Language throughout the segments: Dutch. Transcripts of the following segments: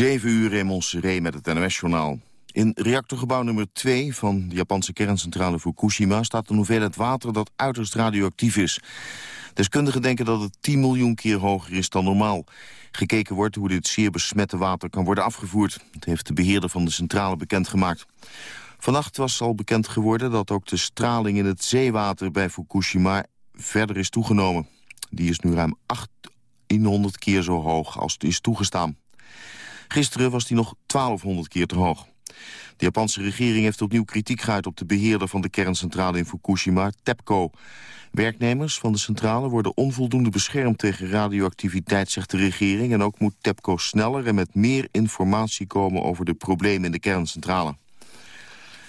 7 uur in Montserrat met het NOS-journaal. In reactorgebouw nummer 2 van de Japanse kerncentrale Fukushima... staat een hoeveelheid water dat uiterst radioactief is. Deskundigen denken dat het 10 miljoen keer hoger is dan normaal. Gekeken wordt hoe dit zeer besmette water kan worden afgevoerd. Dat heeft de beheerder van de centrale bekendgemaakt. Vannacht was al bekend geworden dat ook de straling in het zeewater bij Fukushima verder is toegenomen. Die is nu ruim 800 keer zo hoog als het is toegestaan. Gisteren was die nog 1200 keer te hoog. De Japanse regering heeft opnieuw kritiek geuit op de beheerder van de kerncentrale in Fukushima, TEPCO. Werknemers van de centrale worden onvoldoende beschermd tegen radioactiviteit, zegt de regering. En ook moet TEPCO sneller en met meer informatie komen over de problemen in de kerncentrale.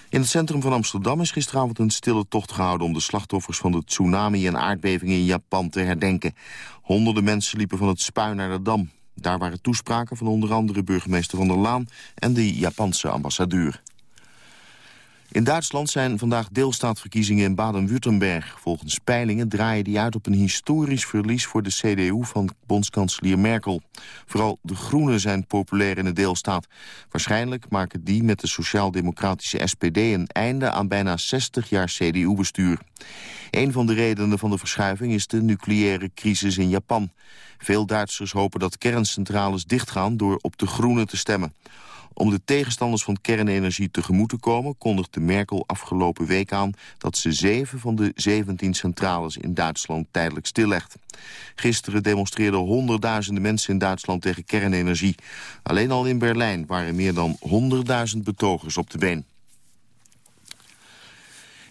In het centrum van Amsterdam is gisteravond een stille tocht gehouden... om de slachtoffers van de tsunami en aardbevingen in Japan te herdenken. Honderden mensen liepen van het Spui naar de Dam. Daar waren toespraken van onder andere burgemeester Van der Laan... en de Japanse ambassadeur. In Duitsland zijn vandaag deelstaatverkiezingen in Baden-Württemberg. Volgens peilingen draaien die uit op een historisch verlies voor de CDU van bondskanselier Merkel. Vooral de Groenen zijn populair in de deelstaat. Waarschijnlijk maken die met de sociaal-democratische SPD een einde aan bijna 60 jaar CDU-bestuur. Een van de redenen van de verschuiving is de nucleaire crisis in Japan. Veel Duitsers hopen dat kerncentrales dichtgaan door op de Groenen te stemmen. Om de tegenstanders van kernenergie tegemoet te komen... kondigde Merkel afgelopen week aan dat ze zeven van de 17 centrales in Duitsland tijdelijk stillegt. Gisteren demonstreerden honderdduizenden mensen in Duitsland tegen kernenergie. Alleen al in Berlijn waren meer dan 100.000 betogers op de been.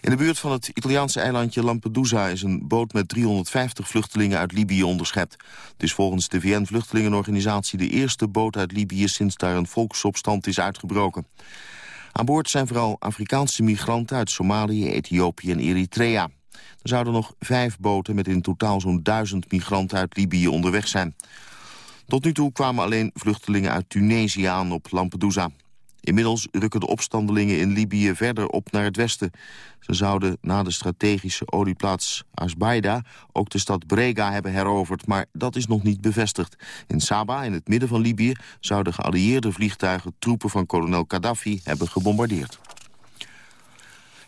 In de buurt van het Italiaanse eilandje Lampedusa is een boot met 350 vluchtelingen uit Libië onderschept. Het is volgens de VN-vluchtelingenorganisatie de eerste boot uit Libië sinds daar een volksopstand is uitgebroken. Aan boord zijn vooral Afrikaanse migranten uit Somalië, Ethiopië en Eritrea. Er zouden nog vijf boten met in totaal zo'n duizend migranten uit Libië onderweg zijn. Tot nu toe kwamen alleen vluchtelingen uit Tunesië aan op Lampedusa. Inmiddels rukken de opstandelingen in Libië verder op naar het westen. Ze zouden na de strategische olieplaats Asbaida ook de stad Brega hebben heroverd, maar dat is nog niet bevestigd. In Saba, in het midden van Libië, zouden geallieerde vliegtuigen troepen van kolonel Gaddafi hebben gebombardeerd.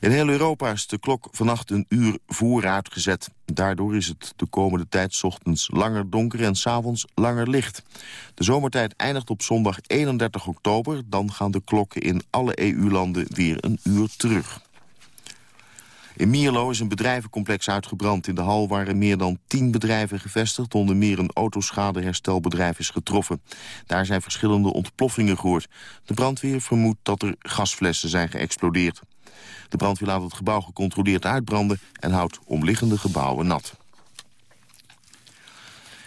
In heel Europa is de klok vannacht een uur vooruitgezet. Daardoor is het de komende tijd ochtends langer donker en s'avonds langer licht. De zomertijd eindigt op zondag 31 oktober. Dan gaan de klokken in alle EU-landen weer een uur terug. In Mierlo is een bedrijvencomplex uitgebrand. In de hal waren meer dan tien bedrijven gevestigd. Onder meer een autoschadeherstelbedrijf is getroffen. Daar zijn verschillende ontploffingen gehoord. De brandweer vermoedt dat er gasflessen zijn geëxplodeerd. De brandweer laat het gebouw gecontroleerd uitbranden... en houdt omliggende gebouwen nat.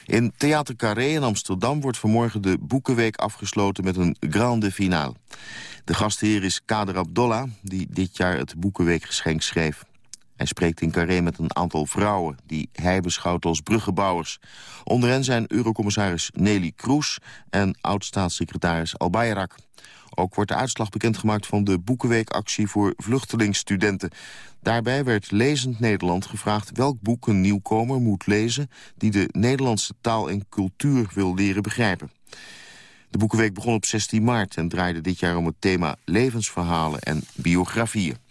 In Theater Carré in Amsterdam wordt vanmorgen de Boekenweek afgesloten met een grande finale. De gastheer is Kader Abdollah, die dit jaar het Boekenweekgeschenk schreef. Hij spreekt in Carré met een aantal vrouwen die hij beschouwt als bruggenbouwers. Onder hen zijn eurocommissaris Nelly Kroes en oud-staatssecretaris Al Bayrak. Ook wordt de uitslag bekendgemaakt van de Boekenweekactie voor vluchtelingsstudenten. Daarbij werd Lezend Nederland gevraagd welk boek een nieuwkomer moet lezen... die de Nederlandse taal en cultuur wil leren begrijpen. De Boekenweek begon op 16 maart en draaide dit jaar om het thema levensverhalen en biografieën.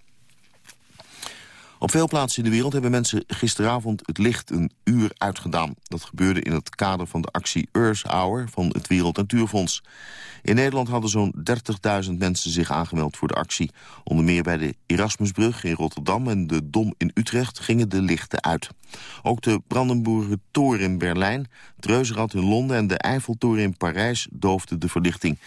Op veel plaatsen in de wereld hebben mensen gisteravond het licht een uur uitgedaan. Dat gebeurde in het kader van de actie Earth Hour van het Wereld Natuurfonds. In Nederland hadden zo'n 30.000 mensen zich aangemeld voor de actie. Onder meer bij de Erasmusbrug in Rotterdam en de Dom in Utrecht gingen de lichten uit. Ook de Brandenburger Toren in Berlijn, het Reuzenrad in Londen en de Eiffeltoren in Parijs doofden de verlichting.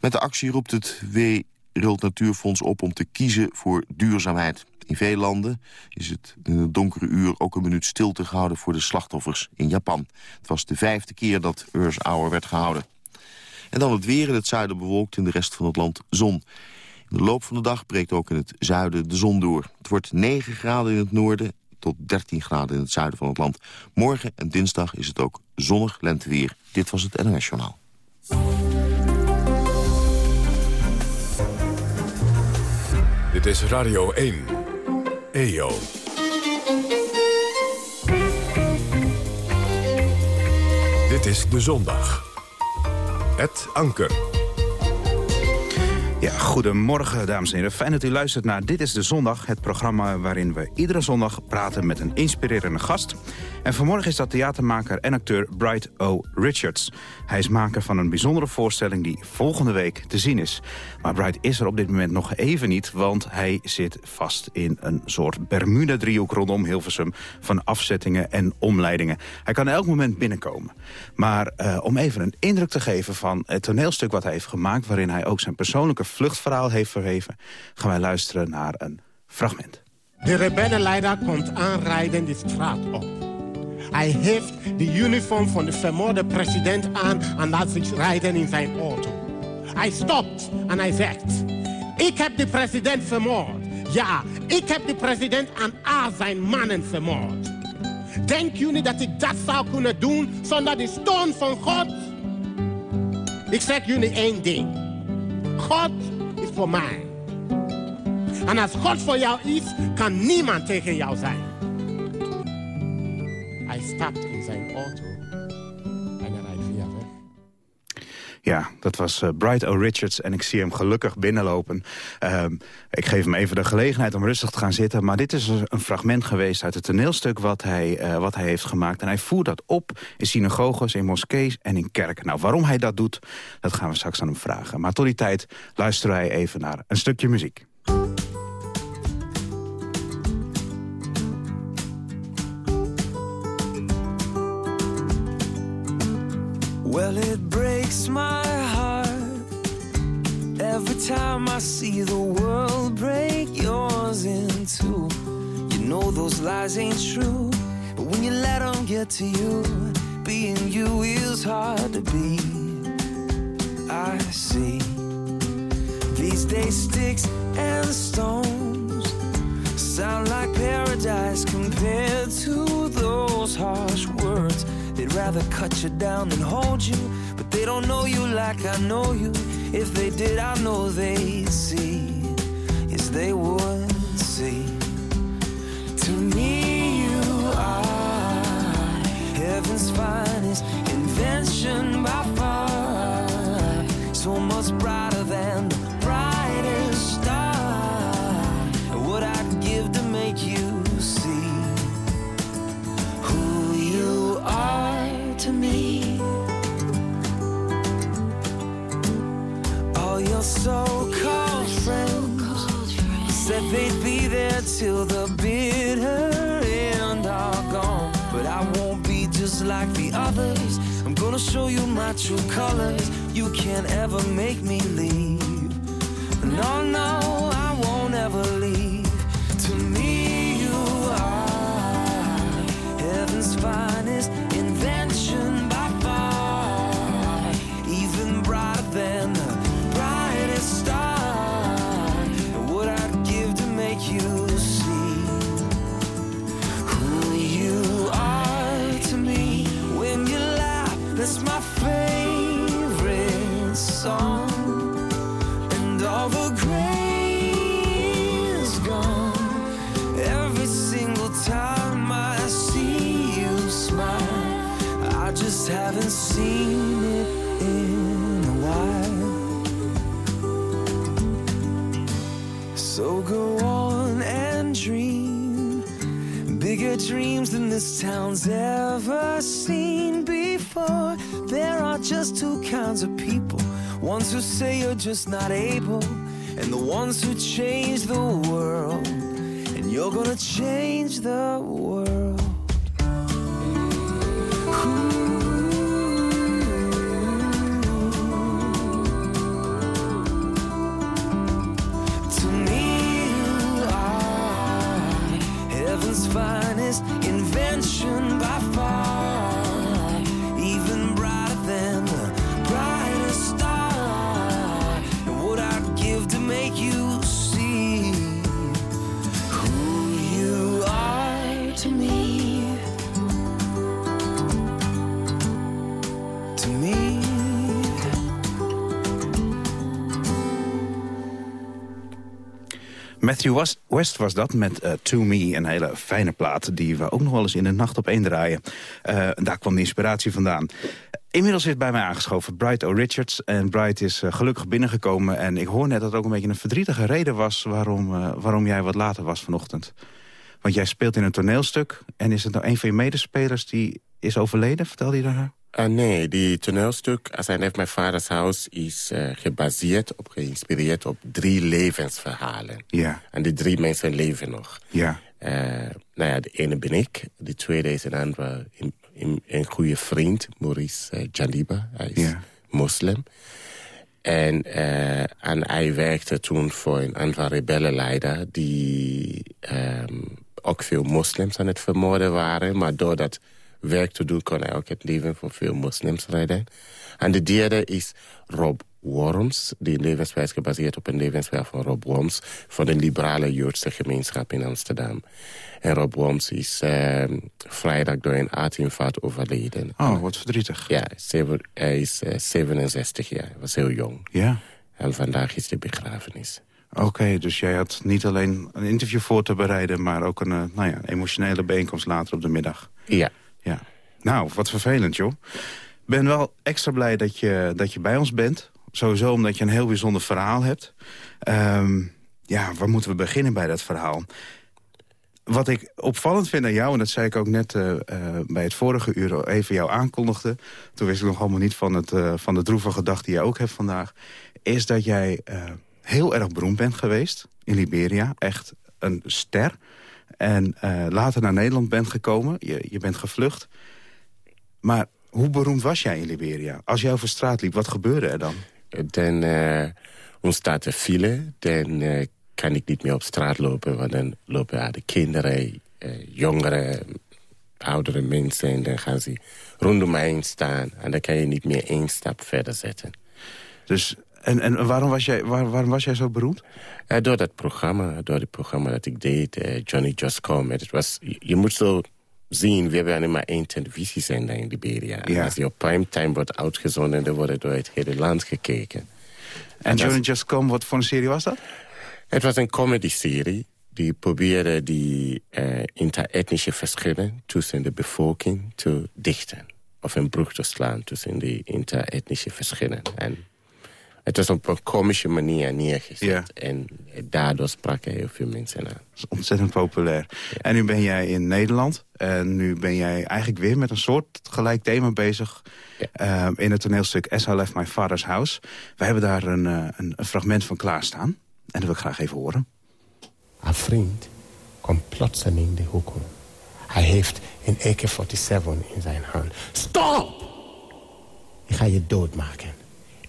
Met de actie roept het Wereld Natuurfonds op om te kiezen voor duurzaamheid. In veel landen is het in het donkere uur ook een minuut stilte gehouden voor de slachtoffers in Japan. Het was de vijfde keer dat Earth Hour werd gehouden. En dan het weer in het zuiden bewolkt, in de rest van het land zon. In de loop van de dag breekt ook in het zuiden de zon door. Het wordt 9 graden in het noorden tot 13 graden in het zuiden van het land. Morgen en dinsdag is het ook zonnig lenteweer. Dit was het NOS Journaal. Dit is Radio 1. EO. Dit is De Zondag. Het Anker. Ja, goedemorgen dames en heren. Fijn dat u luistert naar Dit is de Zondag. Het programma waarin we iedere zondag praten met een inspirerende gast. En vanmorgen is dat theatermaker en acteur Bright O. Richards. Hij is maker van een bijzondere voorstelling die volgende week te zien is. Maar Bright is er op dit moment nog even niet... want hij zit vast in een soort Bermuda-driehoek rondom Hilversum... van afzettingen en omleidingen. Hij kan elk moment binnenkomen. Maar uh, om even een indruk te geven van het toneelstuk wat hij heeft gemaakt... waarin hij ook zijn persoonlijke vluchtverhaal heeft verheven... gaan wij luisteren naar een fragment. De rebellenleider komt aanrijden de straat op. Hij heeft de uniform van de vermoorde president aan en laat zich rijden in zijn auto. Hij stopt en hij zegt... Ik heb de president vermoord. Ja, ik heb de president en al zijn mannen vermoord. Denken jullie dat ik dat zou kunnen doen zonder de steun van God? Ik zeg jullie één ding. God is voor mij. En als God voor jou is, kan niemand tegen jou zijn. Hij stapt in zijn auto Ja, dat was uh, Bright O. Richards en ik zie hem gelukkig binnenlopen. Uh, ik geef hem even de gelegenheid om rustig te gaan zitten... maar dit is een fragment geweest uit het toneelstuk wat hij, uh, wat hij heeft gemaakt. En hij voert dat op in synagoges, in moskees en in kerken. Nou, waarom hij dat doet, dat gaan we straks aan hem vragen. Maar tot die tijd luisteren wij even naar een stukje muziek. Well, it breaks my heart every time I see the world break yours in two. You know those lies ain't true, but when you let them get to you, being you is hard to be. I see these days sticks and stones sound like paradise compared to those harsh words They'd rather cut you down than hold you, but they don't know you like I know you. If they did, I know they'd see. Yes, they would see. To me, you are heaven's finest invention by change the world. And you're gonna change the world. To me, you are heaven's finest invention West, was dat met eh, To Me, een hele fijne plaat... die we ook nog wel eens in de nacht op één draaien. Eh, daar kwam de inspiratie vandaan. Inmiddels is bij mij aangeschoven Bright O. Richards. En Bright is uh, gelukkig binnengekomen. En ik hoor net dat het ook een beetje een verdrietige reden was... waarom, waarom jij wat later was vanochtend. Want jij speelt in een toneelstuk. En is het nou een van je medespelers die is overleden? Vertelde je daar? Uh, nee, die toneelstuk, As I Left My Father's House... is uh, gebaseerd op, geïnspireerd op drie levensverhalen. Ja. En die drie mensen leven nog. Ja. Uh, nou ja, de ene ben ik. De tweede is een andere, een, een, een goede vriend, Maurice uh, Jaliba. Hij is Ja. moslim. En, en hij werkte toen voor een andere rebellenleider... die um, ook veel moslims aan het vermoorden waren. Maar door dat werk te doen kon hij ook het leven van veel moslims redden. En de derde is Rob Worms, die levenswijs gebaseerd op een levenswijs van Rob Worms... van de liberale Joodse gemeenschap in Amsterdam. En Rob Worms is uh, vrijdag door een aardinfarct overleden. Oh, wat verdrietig. Ja, hij is uh, 67 jaar, hij was heel jong. Ja. En vandaag is de begrafenis. Oké, okay, dus jij had niet alleen een interview voor te bereiden... maar ook een uh, nou ja, emotionele bijeenkomst later op de middag. Ja. Ja. Nou, wat vervelend, joh. Ben wel extra blij dat je, dat je bij ons bent. Sowieso omdat je een heel bijzonder verhaal hebt. Um, ja, waar moeten we beginnen bij dat verhaal? Wat ik opvallend vind aan jou, en dat zei ik ook net uh, uh, bij het vorige uur even jou aankondigde... toen wist ik nog allemaal niet van, het, uh, van de droevige dag die je ook hebt vandaag... is dat jij heel erg beroemd bent geweest in Liberia. Echt een ster. En later naar Nederland bent gekomen. Je, je bent gevlucht. Maar hoe beroemd was jij in Liberia? Als jij over straat liep, wat gebeurde er dan? Dan uh, ontstaat er file. Dan uh, kan ik niet meer op straat lopen. Want dan lopen ja, de kinderen, jongeren, oudere mensen... en dan gaan ze rondom mij heen staan. En dan kan je niet meer één stap verder zetten. Dus, en, en waarom, was jij, waar, waarom was jij zo beroemd? Uh, door dat programma, door het programma dat ik deed, uh, Johnny Just Come. Het was, je, je moet zo zien, we hebben alleen maar één televisiezender in Liberia. Ja. En als die op primetime wordt uitgezonden, dan wordt door het hele land gekeken. En, en Johnny Just Come, wat voor een serie was dat? Het was een comedy-serie. Die probeerde die uh, interetnische verschillen tussen de bevolking te dichten. Of een brug te slaan tussen die interetnische verschillen. En het was op een komische manier neergezet. Ja. En daardoor spraken heel veel mensen aan. Dat is ontzettend populair. Ja. En nu ben jij in Nederland. En nu ben jij eigenlijk weer met een soort gelijk thema bezig... Ja. Uh, in het toneelstuk As I Left My Father's House. We hebben daar een, uh, een, een fragment van klaarstaan. En dat wil ik graag even horen. Een vriend komt plotseling de hoek om. Hij heeft een AK-47 in zijn hand. Stop! Ik ga je doodmaken.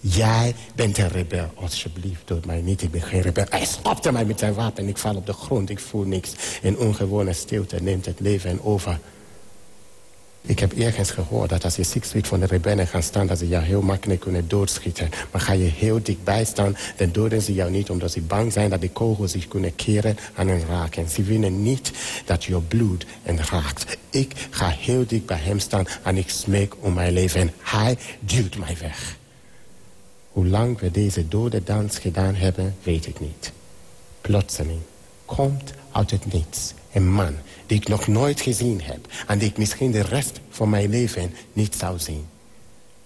Jij bent een rebel. Alsjeblieft, dood mij niet. Ik ben geen rebel. Hij stopte mij met zijn wapen. Ik val op de grond. Ik voel niks. Een ongewone stilte neemt het leven over. Ik heb ergens gehoord dat als je six feet van de rebellen gaan staan... dat ze jou heel makkelijk kunnen doodschieten. Maar ga je heel dichtbij staan, dan doden ze jou niet... omdat ze bang zijn dat de kogels zich kunnen keren aan hen raken. Ze willen niet dat je bloed hen raakt. Ik ga heel dicht bij hem staan en ik smeek om mijn leven. En hij duwt mij weg. Hoe lang we deze dode dans gedaan hebben, weet ik niet. Plotseling komt uit het niets een man die ik nog nooit gezien heb... en die ik misschien de rest van mijn leven niet zou zien.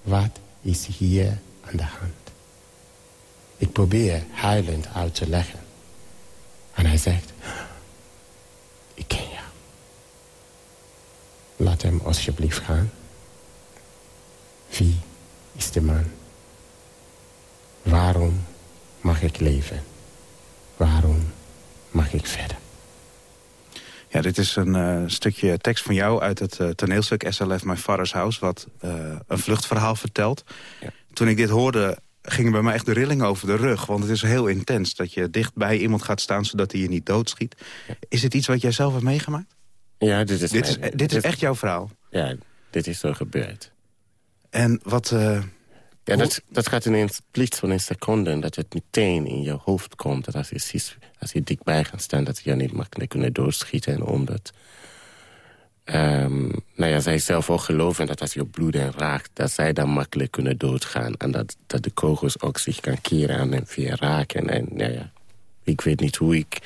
Wat is hier aan de hand? Ik probeer huilend uit te leggen. En hij zegt... Ik ken jou. Laat hem alsjeblieft gaan. Wie is de man? Waarom mag ik leven? Waarom mag ik verder? Ja, dit is een uh, stukje tekst van jou uit het uh, toneelstuk SLF My Father's House... wat uh, een vluchtverhaal vertelt. Ja. Toen ik dit hoorde, gingen bij mij echt de rillingen over de rug. Want het is heel intens dat je dicht bij iemand gaat staan... zodat hij je niet doodschiet. Ja. Is dit iets wat jij zelf hebt meegemaakt? Ja, dit is, dit is, dit, dit is echt jouw verhaal? Ja, dit is zo gebeurd. En wat... Ja, dat, dat gaat in een split van een seconde. Dat het meteen in je hoofd komt. Dat als je, ziet, als je dichtbij gaat staan, dat je niet makkelijk kunnen doorschieten. Omdat, um, nou ja, zij zelf ook geloven dat als je bloed en raakt... dat zij dan makkelijk kunnen doodgaan. En dat, dat de kogels ook zich kan keren aan en via raken. En nou ja, ik weet niet hoe ik...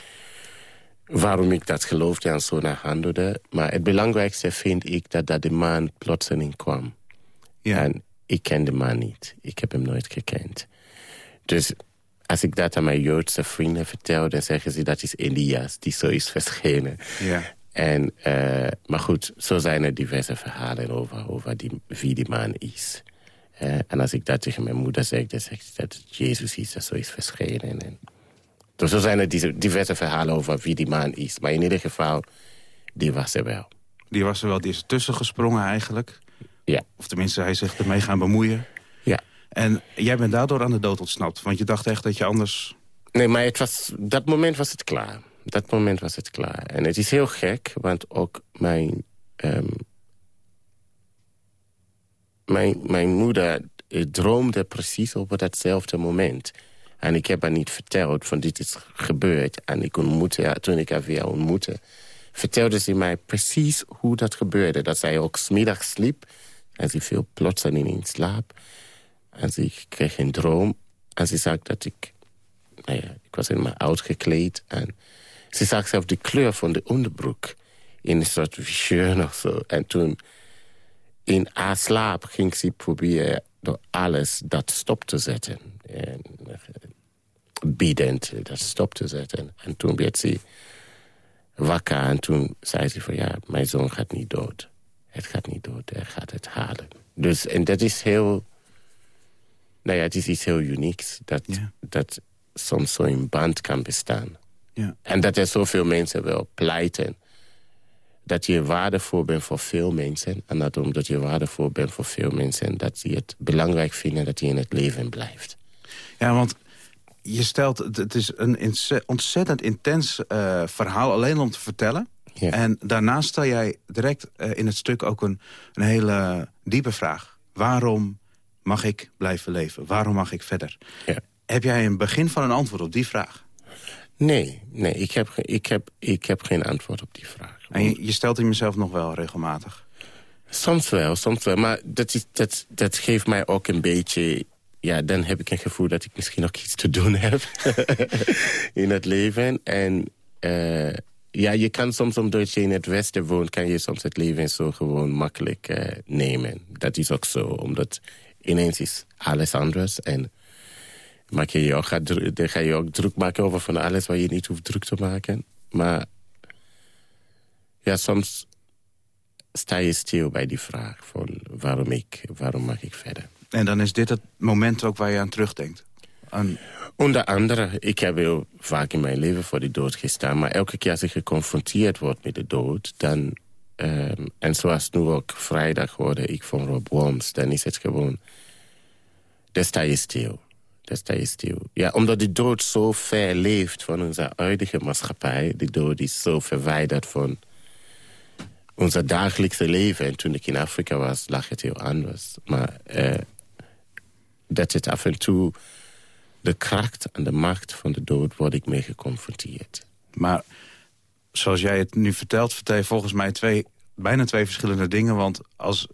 Waarom ik dat geloofde en zo naar handelde. Maar het belangrijkste vind ik dat, dat de man plotseling kwam. Ja. En ik ken de man niet. Ik heb hem nooit gekend. Dus als ik dat aan mijn Joodse vrienden vertel... dan zeggen ze dat is Elias die zo is verschenen. Ja. En, uh, maar goed, zo zijn er diverse verhalen over, over die, wie die man is. Uh, en als ik dat tegen mijn moeder zeg, dan zegt ze dat Jezus is dat zo is verschenen. En, dus zo zijn er diverse verhalen over wie die man is. Maar in ieder geval, die was er wel. Die was er wel, die is tussen gesprongen eigenlijk. Ja. Of tenminste, hij zich ermee gaan bemoeien. Ja. En jij bent daardoor aan de dood ontsnapt. Want je dacht echt dat je anders... Nee, maar het was, dat moment was het klaar. Dat moment was het klaar. En het is heel gek, want ook mijn... Um, mijn, mijn moeder droomde precies over datzelfde moment. En ik heb haar niet verteld van dit is gebeurd. En ik ontmoette haar, toen ik haar weer ontmoette... vertelde ze mij precies hoe dat gebeurde. Dat zij ook smiddags sliep en ze viel plotseling in slaap. En ze kreeg een droom. En ze zag dat ik... Nou ja, ik was helemaal uitgekleed. En ze zag zelf de kleur van de onderbroek. In een soort visioen of zo. En toen... In haar slaap ging ze proberen door alles dat stop te zetten. En, biedend dat stop te zetten. En toen werd ze wakker en toen zei ze van... ja, mijn zoon gaat niet dood. Het gaat niet dood, hij gaat het halen. Dus, en dat is heel... Nou ja, het is iets heel unieks. Dat, Ja. dat soms zo'n band kan bestaan. Ja. En dat er zoveel mensen wel pleiten... dat je waardevol bent voor veel mensen... en dat omdat je waardevol bent voor veel mensen... dat ze het belangrijk vinden dat je in het leven blijft. Ja, want je stelt, het- is een ontzettend intens eh, verhaal alleen om te vertellen. Ja. En daarnaast stel jij direct eh, in het stuk ook een, een hele diepe vraag. Waarom mag ik blijven leven? Waarom mag ik verder? Ja. Heb jij een begin van een antwoord op die vraag? Nee, nee ik, heb, ik, heb, ik heb geen antwoord op die vraag. En je, je stelt hem jezelf nog wel regelmatig. Soms wel, soms wel. Maar dat, is, dat, dat geeft mij ook een beetje... Ja, dan heb ik een gevoel dat ik misschien nog iets te doen heb in het leven. En eh, ja, je kan soms, omdat je in het Westen woont... kan je soms het leven zo gewoon makkelijk eh, nemen. Dat is ook zo, omdat ineens is alles anders. En maak je je ook, dan ga je ook druk maken over van alles... waar je niet hoeft druk te maken. Maar ja, soms sta je stil bij die vraag van waarom ik, waarom mag ik verder. En dan is dit het moment ook waar je aan terugdenkt. Onder andere, ik heb heel vaak in mijn leven voor de dood gestaan... maar elke keer als ik geconfronteerd word met de dood... dan, ehm, en zoals nu ook vrijdag hoorde ik van Rob Worms... dan is het gewoon, dan sta je stil. Dan sta je stil. Ja, omdat de dood zo ver leeft van onze huidige maatschappij... de dood is zo verwijderd van onze dagelijkse leven. En toen ik in Afrika was, lag het heel anders. Maar eh, dat het af en toe de kracht en de macht van de dood word ik mee geconfronteerd. maar zoals jij het nu vertelt, vertel je volgens mij twee, bijna twee verschillende dingen. Want als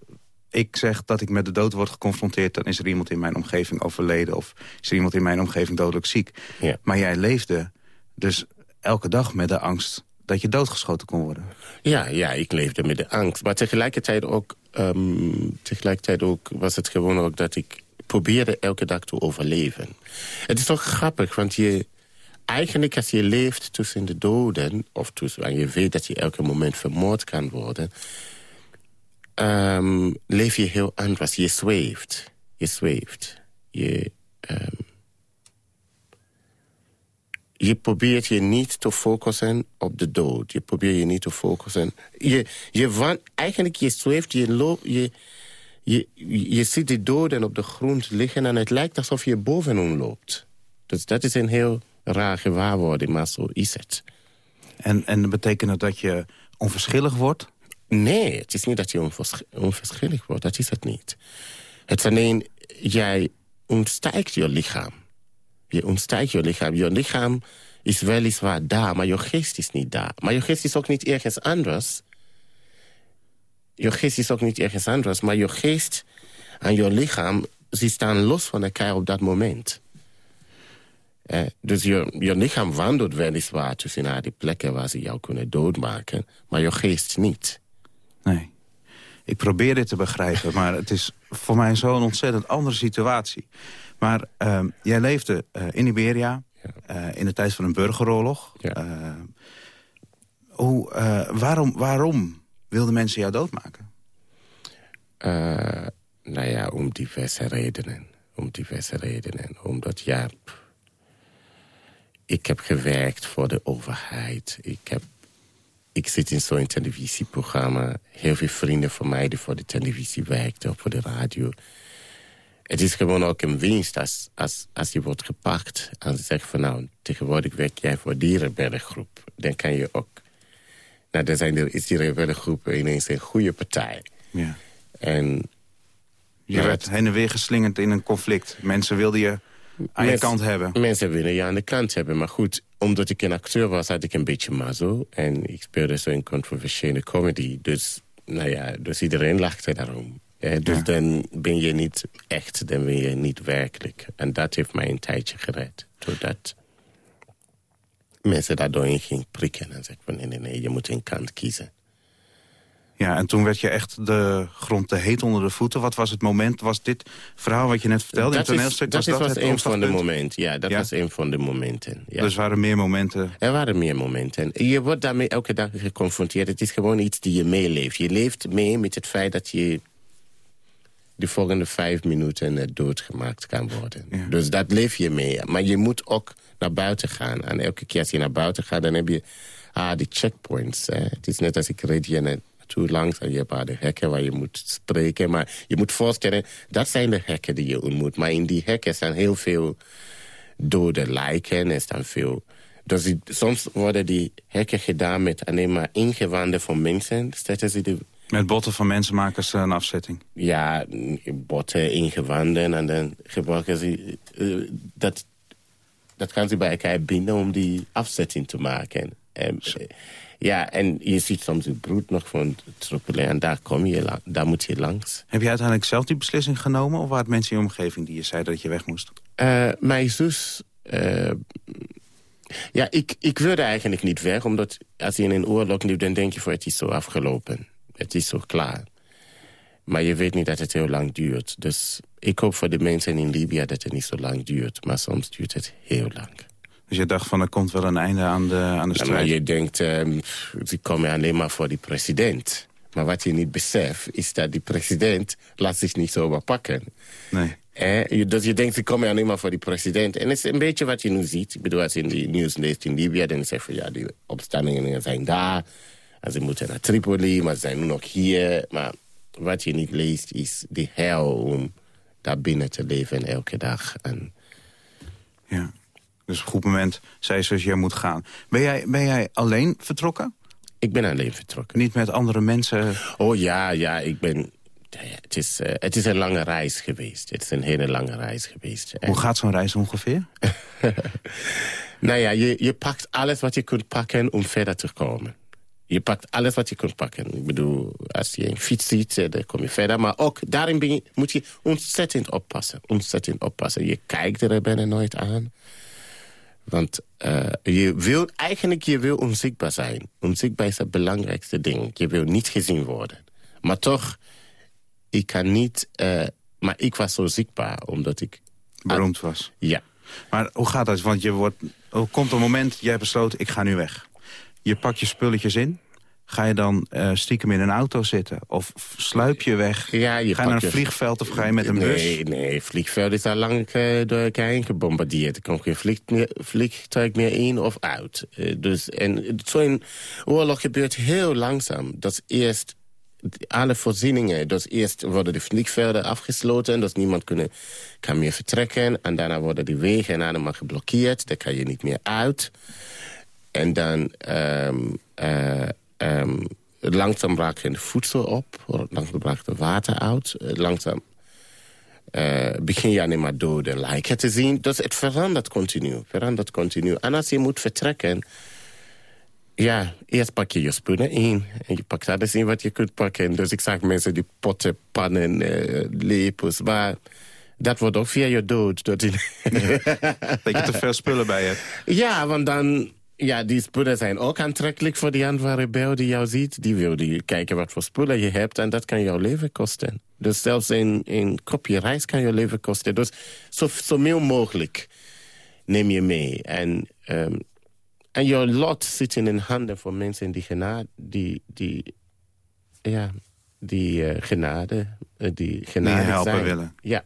ik zeg dat ik met de dood word geconfronteerd... dan is er iemand in mijn omgeving overleden... of is er iemand in mijn omgeving dodelijk ziek. Ja. Maar jij leefde dus elke dag met de angst dat je doodgeschoten kon worden. Ja, ja, ik leefde met de angst. Maar tegelijkertijd ook, ehm, tegelijkertijd ook was het gewoon ook dat ik probeerde elke dag te overleven. Het is toch grappig, want je, eigenlijk als je leeft tussen de doden... of tussen, en je weet dat je elke moment vermoord kan worden... ehm, leef je heel anders. Je zweeft. Je zweeft. Je, ehm, je probeert je niet te focussen op de dood. Je probeert je niet te focussen. Je, je wan, eigenlijk je zweeft, je loopt, je, je, je ziet de doden op de grond liggen... en het lijkt alsof je bovenop loopt. Dus dat is een heel raar gewaarwording, maar zo is het. En, en betekent het dat je onverschillig wordt? Nee, het is niet dat je onvers- onverschillig wordt. Dat is het niet. Het is alleen, jij ontstijgt je lichaam. Je ontstijgt je lichaam. Je lichaam is weliswaar daar, maar je geest is niet daar. Maar je geest is ook niet ergens anders. Je geest is ook niet ergens anders, maar je geest en je lichaam... ze staan los van elkaar op dat moment. Eh, dus je, je lichaam wandelt weliswaar tussen naar die plekken waar ze jou kunnen doodmaken... maar je geest niet. Nee. ik probeer dit te begrijpen, maar het is voor mij zo'n ontzettend andere situatie. Maar ehm, jij leefde eh, in Iberia, eh, in de tijd van een burgeroorlog. Ja. Eh, hoe, waarom, waarom wilden mensen jou doodmaken? Eh, nou ja, om diverse redenen. Om diverse redenen. Omdat, ja... Ik heb gewerkt voor de overheid. Ik, heb, ik zit in zo'n televisieprogramma. Heel veel vrienden van mij die voor de televisie werkten of voor de radio. Het is gewoon ook een winst als, als, als je wordt gepakt. En ze zeggen van nou, tegenwoordig werk jij voor die rebellengroep. Dan kan je ook... Nou, dan zijn er, is die rebellengroep ineens een goede partij. Ja. En Je werd heen en weer geslingerd in een conflict. Mensen wilden je aan je kant hebben. Mensen willen je aan de kant hebben. Maar goed, omdat ik een acteur was, had ik een beetje mazzel. En ik speelde zo een controversiële comedy. Dus, nou ja, dus iedereen lachte daarom. Eh, dus Ja. dan ben je niet echt, dan ben je niet werkelijk. En dat heeft mij een tijdje gered. Doordat mensen daardoor gingen prikken. En zeggen van nee, nee, nee, je moet een kant kiezen. Ja, en toen werd je echt de grond te heet onder de voeten. Wat was het moment? Was dit verhaal wat je net vertelde in het dat toneelstuk? dat was was het een van de momenten. Ja, dat Ja? was een van de momenten. Ja. Dus er waren meer momenten. Er waren meer momenten. Je wordt daarmee elke dag geconfronteerd. Het is gewoon iets die je meeleeft. Je leeft mee met het feit dat je de volgende vijf minuten eh, doodgemaakt kan worden. Ja. Dus dat leef je mee. Maar je moet ook naar buiten gaan. En elke keer als je naar buiten gaat, dan heb je ah, die checkpoints. Hè. Het is net als ik reed hier naartoe langs en je hebt ah, de hekken waar je moet spreken. Maar je moet voorstellen, dat zijn de hekken die je ontmoet. Maar in die hekken staan heel veel dode lijken. Er staan veel... Dus die- soms worden die hekken gedaan met alleen maar ingewanden van mensen. Zetten ze die Met botten van mensen maken ze een afzetting. ja, botten, ingewanden. En dan gebruiken ze... eh, dat, dat gaan ze bij elkaar binden om die afzetting te maken. En, eh, ja, en je ziet soms het bloed nog van druppelen. En daar, kom je lang, daar moet je langs. Heb je uiteindelijk zelf die beslissing genomen? Of waren het mensen in je omgeving die je zei dat je weg moest? Eh, mijn zus... eh, ja, ik, ik wilde eigenlijk niet weg. Omdat als je in een oorlog nu, dan denk je voor het is zo afgelopen. Het is zo klaar. Maar je weet niet dat het heel lang duurt. Dus ik hoop voor de mensen in Libië dat het niet zo lang duurt. Maar soms duurt het heel lang. Dus je dacht van er komt wel een einde aan de, aan de Ja, maar strijd. je denkt, pff, ze komen alleen maar voor die president. Maar wat je niet beseft, is dat die president laat zich niet zomaar pakken. Nee. Eh, dus je denkt, ze komen alleen maar voor die president. En het is een beetje wat je nu ziet. Ik bedoel, als je in die nieuws leest in Libië... dan zeg je, ja, die opstandingen zijn daar. En ze moeten naar Tripoli, maar ze zijn nu nog hier. Maar wat je niet leest, is die hel om daar binnen te leven elke dag. En Ja. Dus op een goed moment zei ze, jij moet gaan. Ben jij, ben jij alleen vertrokken? ik ben alleen vertrokken. Niet met andere mensen? Oh ja, ja, ik ben... Het is, eh, het is een lange reis geweest. Het is een hele lange reis geweest. En- Hoe gaat zo'n reis ongeveer? Nou ja, je, je pakt alles wat je kunt pakken om verder te komen. Je pakt alles wat je kunt pakken. Ik bedoel, als je een fiets ziet, eh, dan kom je verder. Maar ook daarin ben je, moet je ontzettend oppassen. Ontzettend oppassen. Je kijkt de rebellen nooit aan. Want eh, je wil eigenlijk je wil onzichtbaar zijn. Onzichtbaar is het belangrijkste ding. Je wil niet gezien worden. Maar toch, ik kan niet... eh, maar ik was zo zichtbaar, omdat ik... Beroemd was. Ja, Maar hoe gaat dat? Want je wordt, er komt een moment, jij besloot, ik ga nu weg. Je pakt je spulletjes in. Ga je dan eh, stiekem in een auto zitten? Of sluip je weg? Ja, je ga je naar een vliegveld of ga je met een nee, bus? Nee, vliegveld is al lang eh, door elkaar heen gebombardeerd. Er komt geen vlieg meer, vliegtuig meer in of uit. Eh, dus, en zo'n oorlog gebeurt heel langzaam. Dat is eerst alle voorzieningen. Dus eerst worden de vliegvelden afgesloten. Dus niemand kunnen, kan meer vertrekken. En daarna worden die wegen allemaal geblokkeerd. Daar kan je niet meer uit. En dan ehm, eh, ehm, langzaam raakt het voedsel op. Langzaam raakt het water uit. Eh, Langzaam eh, begin je alleen maar dode lijken te zien. Dus het verandert continu. Verandert continu. En als je moet vertrekken... Ja, eerst pak je je spullen in. En je pakt alles in wat je kunt pakken. Dus ik zag mensen die potten, pannen, eh, lepels. Maar dat wordt ook via je dood. Dat je te veel spullen bij hebt. Ja, want dan... Ja, die spullen zijn ook aantrekkelijk voor die andere rebel die jou ziet. Die wil die kijken wat voor spullen je hebt en dat kan jouw leven kosten. Dus zelfs een, een kopje kan je leven kosten. Dus zo, zo veel mogelijk neem je mee. En, um, en je lot zit in de handen van mensen die die, die, ja, die uh, genade, uh, die genade die helpen zijn. willen. Ja.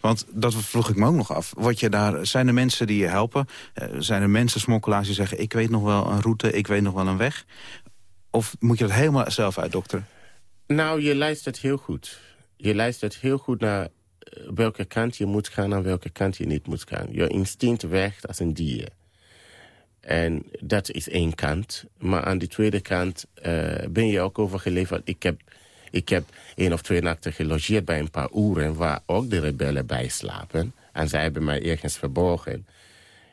Want dat vroeg ik me ook nog af. Word je daar, zijn er mensen die je helpen? Uh, zijn er mensen, smokkelaars, die zeggen... ik weet nog wel een route, ik weet nog wel een weg? Of moet je dat helemaal zelf uitdokteren? Nou, je luistert heel goed. Je luistert heel goed naar welke kant je moet gaan... en welke kant je niet moet gaan. Je instinct werkt als een dier. En dat is één kant. Maar aan die tweede kant ben je ook overgeleverd. Ik heb ik heb één of twee nachten gelogeerd bij een paar oeren... waar ook de rebellen bij slapen. En zij hebben mij ergens verborgen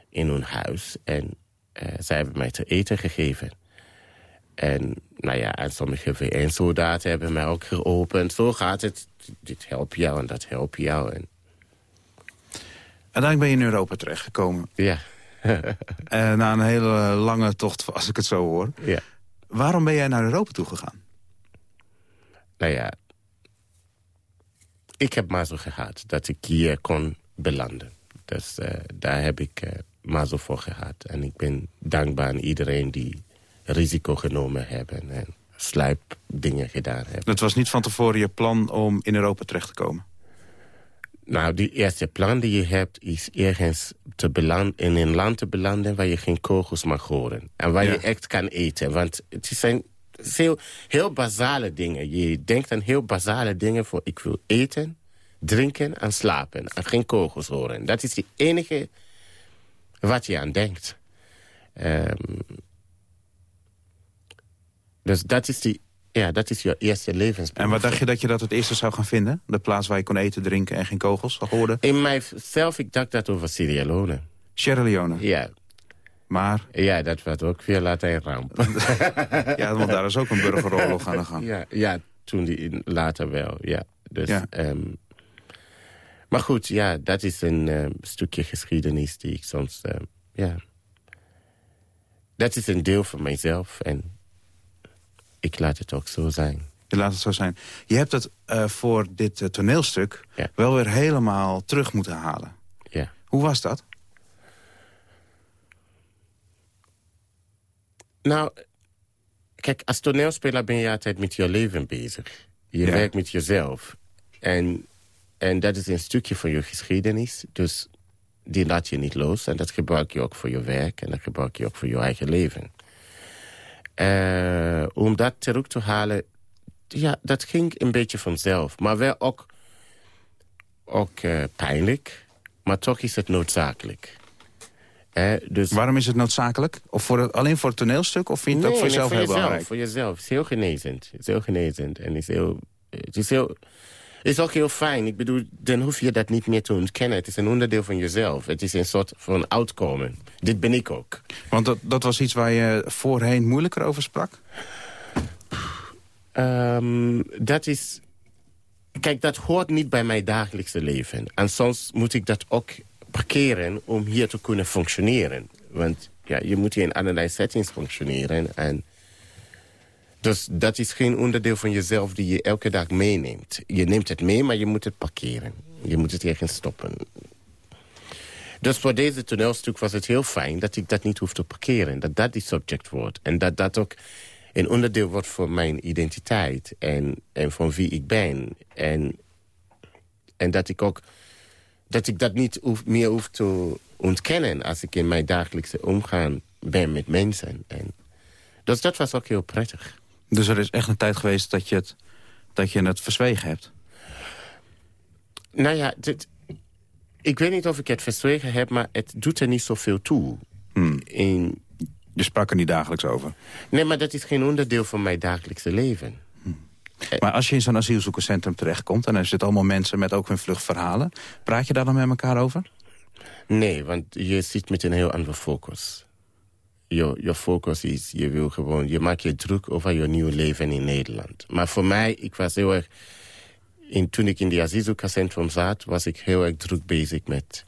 in hun huis. En uh, zij hebben mij te eten gegeven. En, nou ja, en sommige VN-soldaten hebben mij ook geopend. Zo gaat het. Dit helpt jou en dat helpt jou. En... Uiteindelijk ben je in Europa terechtgekomen. Ja. en na een hele lange tocht, als ik het zo hoor. Ja. Waarom ben jij naar Europa toegegaan? Nou ja, ik heb mazzel gehad dat ik hier kon belanden. Dus uh, daar heb ik uh, mazzel voor gehad. En ik ben dankbaar aan iedereen die risico genomen hebben... en sluipdingen gedaan hebben. Het was niet van tevoren je plan om in Europa terecht te komen? Nou, die eerste plan die je hebt is ergens te belanden, in een land te belanden... waar je geen kogels mag horen. En waar Ja. je echt kan eten. Want het zijn heel, heel basale dingen. Je denkt aan heel basale dingen voor ik wil eten, drinken en slapen. En geen kogels horen. Dat is het enige wat je aan denkt. Ehm, dus dat is, die, ja, dat is je eerste levensbehoefte. En wat dacht je dat je dat het eerste zou gaan vinden? De plaats waar je kon eten, drinken en geen kogels hoorde? In mijzelf, ik dacht dat over Sierra Leone. Sierra Leone. Ja, Maar ja, dat was ook veel later een ramp. ja, want daar is ook een burgeroorlog aan de gang. Ja, ja toen die later wel, ja. Dus, Ja. ehm, maar goed, ja, dat is een ehm, stukje geschiedenis die ik soms... ehm, ja, dat is een deel van mijzelf en ik laat het ook zo zijn. Je laat het zo zijn. Je hebt het eh, voor dit eh, toneelstuk Ja. wel weer helemaal terug moeten halen. Ja. Hoe was dat? Nou, kijk, als toneelspeler ben je altijd met je leven bezig. Je Ja. werkt met jezelf. En, en dat is een stukje van je geschiedenis. Dus die laat je niet los. En dat gebruik je ook voor je werk. En dat gebruik je ook voor je eigen leven. Eh, om dat terug te halen, ja, dat ging een beetje vanzelf. Maar wel ook, ook eh, pijnlijk. Maar toch is het noodzakelijk. Dus Waarom is het noodzakelijk? Of voor het, alleen voor het toneelstuk? Of vind je het ook voor nee, jezelf heel jezelf, belangrijk? Voor jezelf. Het is heel genezend. Het is heel genezend. En het is heel... Het is heel... Het is ook heel fijn. Ik bedoel, dan hoef je dat niet meer te ontkennen. Het is een onderdeel van jezelf. Het is een soort van uitkomen. Dit ben ik ook. Want dat, dat was iets waar je voorheen moeilijker over sprak? Ehm, dat is... Kijk, dat hoort niet bij mijn dagelijkse leven. En soms moet ik dat ook parkeren om hier te kunnen functioneren. Want ja, je moet hier in allerlei settings functioneren. En dus dat is geen onderdeel van jezelf die je elke dag meeneemt. Je neemt het mee, maar je moet het parkeren. Je moet het ergens stoppen. Dus voor deze toneelstuk was het heel fijn dat ik dat niet hoef te parkeren. Dat dat die subject wordt. En dat dat ook een onderdeel wordt van mijn identiteit. En, en van wie ik ben. En, en dat ik ook dat ik dat niet hoef, meer hoef te ontkennen... als ik in mijn dagelijkse omgaan ben met mensen. En, dus dat was ook heel prettig. Dus er is echt een tijd geweest dat je het, dat je het verzwegen hebt? Nou ja, dit, ik weet niet of ik het verzwegen heb... maar het doet er niet zoveel toe. In, Je sprak er niet dagelijks over. nee, maar dat is geen onderdeel van mijn dagelijkse leven. Maar als je in zo'n asielzoekerscentrum terechtkomt... en er zitten allemaal mensen met ook hun vluchtverhalen... praat je daar dan met elkaar over? Nee, want je zit met een heel andere focus. Je, je focus is, je wil gewoon, je maakt je druk over je nieuwe leven in Nederland. Maar voor mij, ik was heel erg, in, toen ik in die asielzoekerscentrum zat, was ik heel erg druk bezig met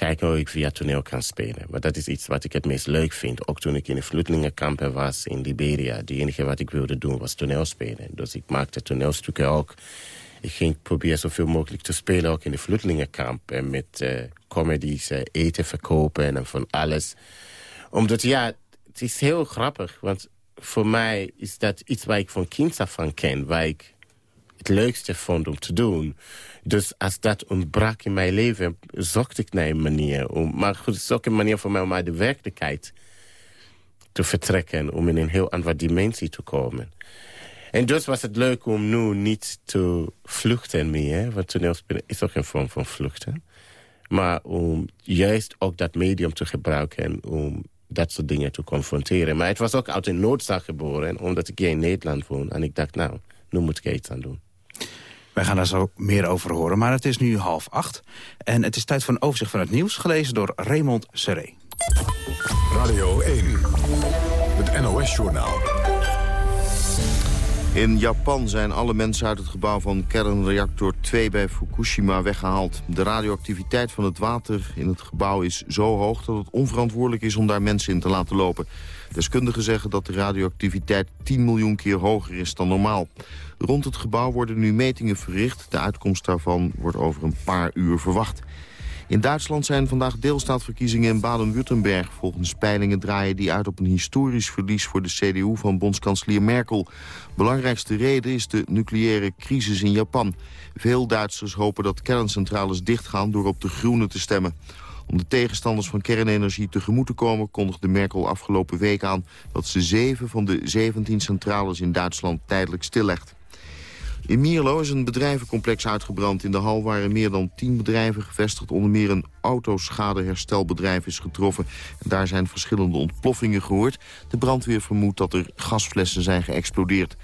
kijken hoe ik via toneel kan spelen. Maar dat is iets wat ik het meest leuk vind. Ook toen ik in de vluchtelingenkampen was in Liberia. Het enige wat ik wilde doen was toneel spelen. Dus ik maakte toneelstukken ook. Ik ging proberen zoveel mogelijk te spelen ook in de vluchtelingenkamp. En met uh, comedies, uh, eten verkopen en van alles. Omdat ja, het is heel grappig. Want voor mij is dat iets waar ik van kinds af van ken. Waar ik het leukste vond om te doen. Dus als dat ontbrak in mijn leven, zocht ik naar een manier. Om, maar goed, het is ook een manier voor mij om uit de werkelijkheid te vertrekken. Om in een heel andere dimensie te komen. En dus was het leuk om nu niet te vluchten meer. Want toneelspelen is ook een vorm van vluchten. Maar om juist ook dat medium te gebruiken om dat soort dingen te confronteren. Maar het was ook uit een noodzaak geboren, omdat ik hier in Nederland woon. En ik dacht, nou, nu moet ik er iets aan doen. Wij gaan daar zo meer over horen, maar het is nu half acht. En het is tijd voor een overzicht van het nieuws, gelezen door Raymond Serré. Radio 1, het NOS-journaal. In Japan zijn alle mensen uit het gebouw van kernreactor 2 bij Fukushima weggehaald. De radioactiviteit van het water in het gebouw is zo hoog dat het onverantwoordelijk is om daar mensen in te laten lopen. Deskundigen zeggen dat de radioactiviteit 10 miljoen keer hoger is dan normaal. Rond het gebouw worden nu metingen verricht. De uitkomst daarvan wordt over een paar uur verwacht. In Duitsland zijn vandaag deelstaatverkiezingen in Baden-Württemberg. Volgens peilingen draaien die uit op een historisch verlies voor de CDU van bondskanselier Merkel. Belangrijkste reden is de nucleaire crisis in Japan. Veel Duitsers hopen dat kerncentrales dichtgaan door op de groene te stemmen. Om de tegenstanders van kernenergie tegemoet te komen... kondigde Merkel afgelopen week aan dat ze zeven van de 17 centrales in Duitsland tijdelijk stillegt. In Mierlo is een bedrijvencomplex uitgebrand. In de hal waren meer dan tien bedrijven gevestigd. Onder meer een autoschadeherstelbedrijf is getroffen. En daar zijn verschillende ontploffingen gehoord. De brandweer vermoedt dat er gasflessen zijn geëxplodeerd.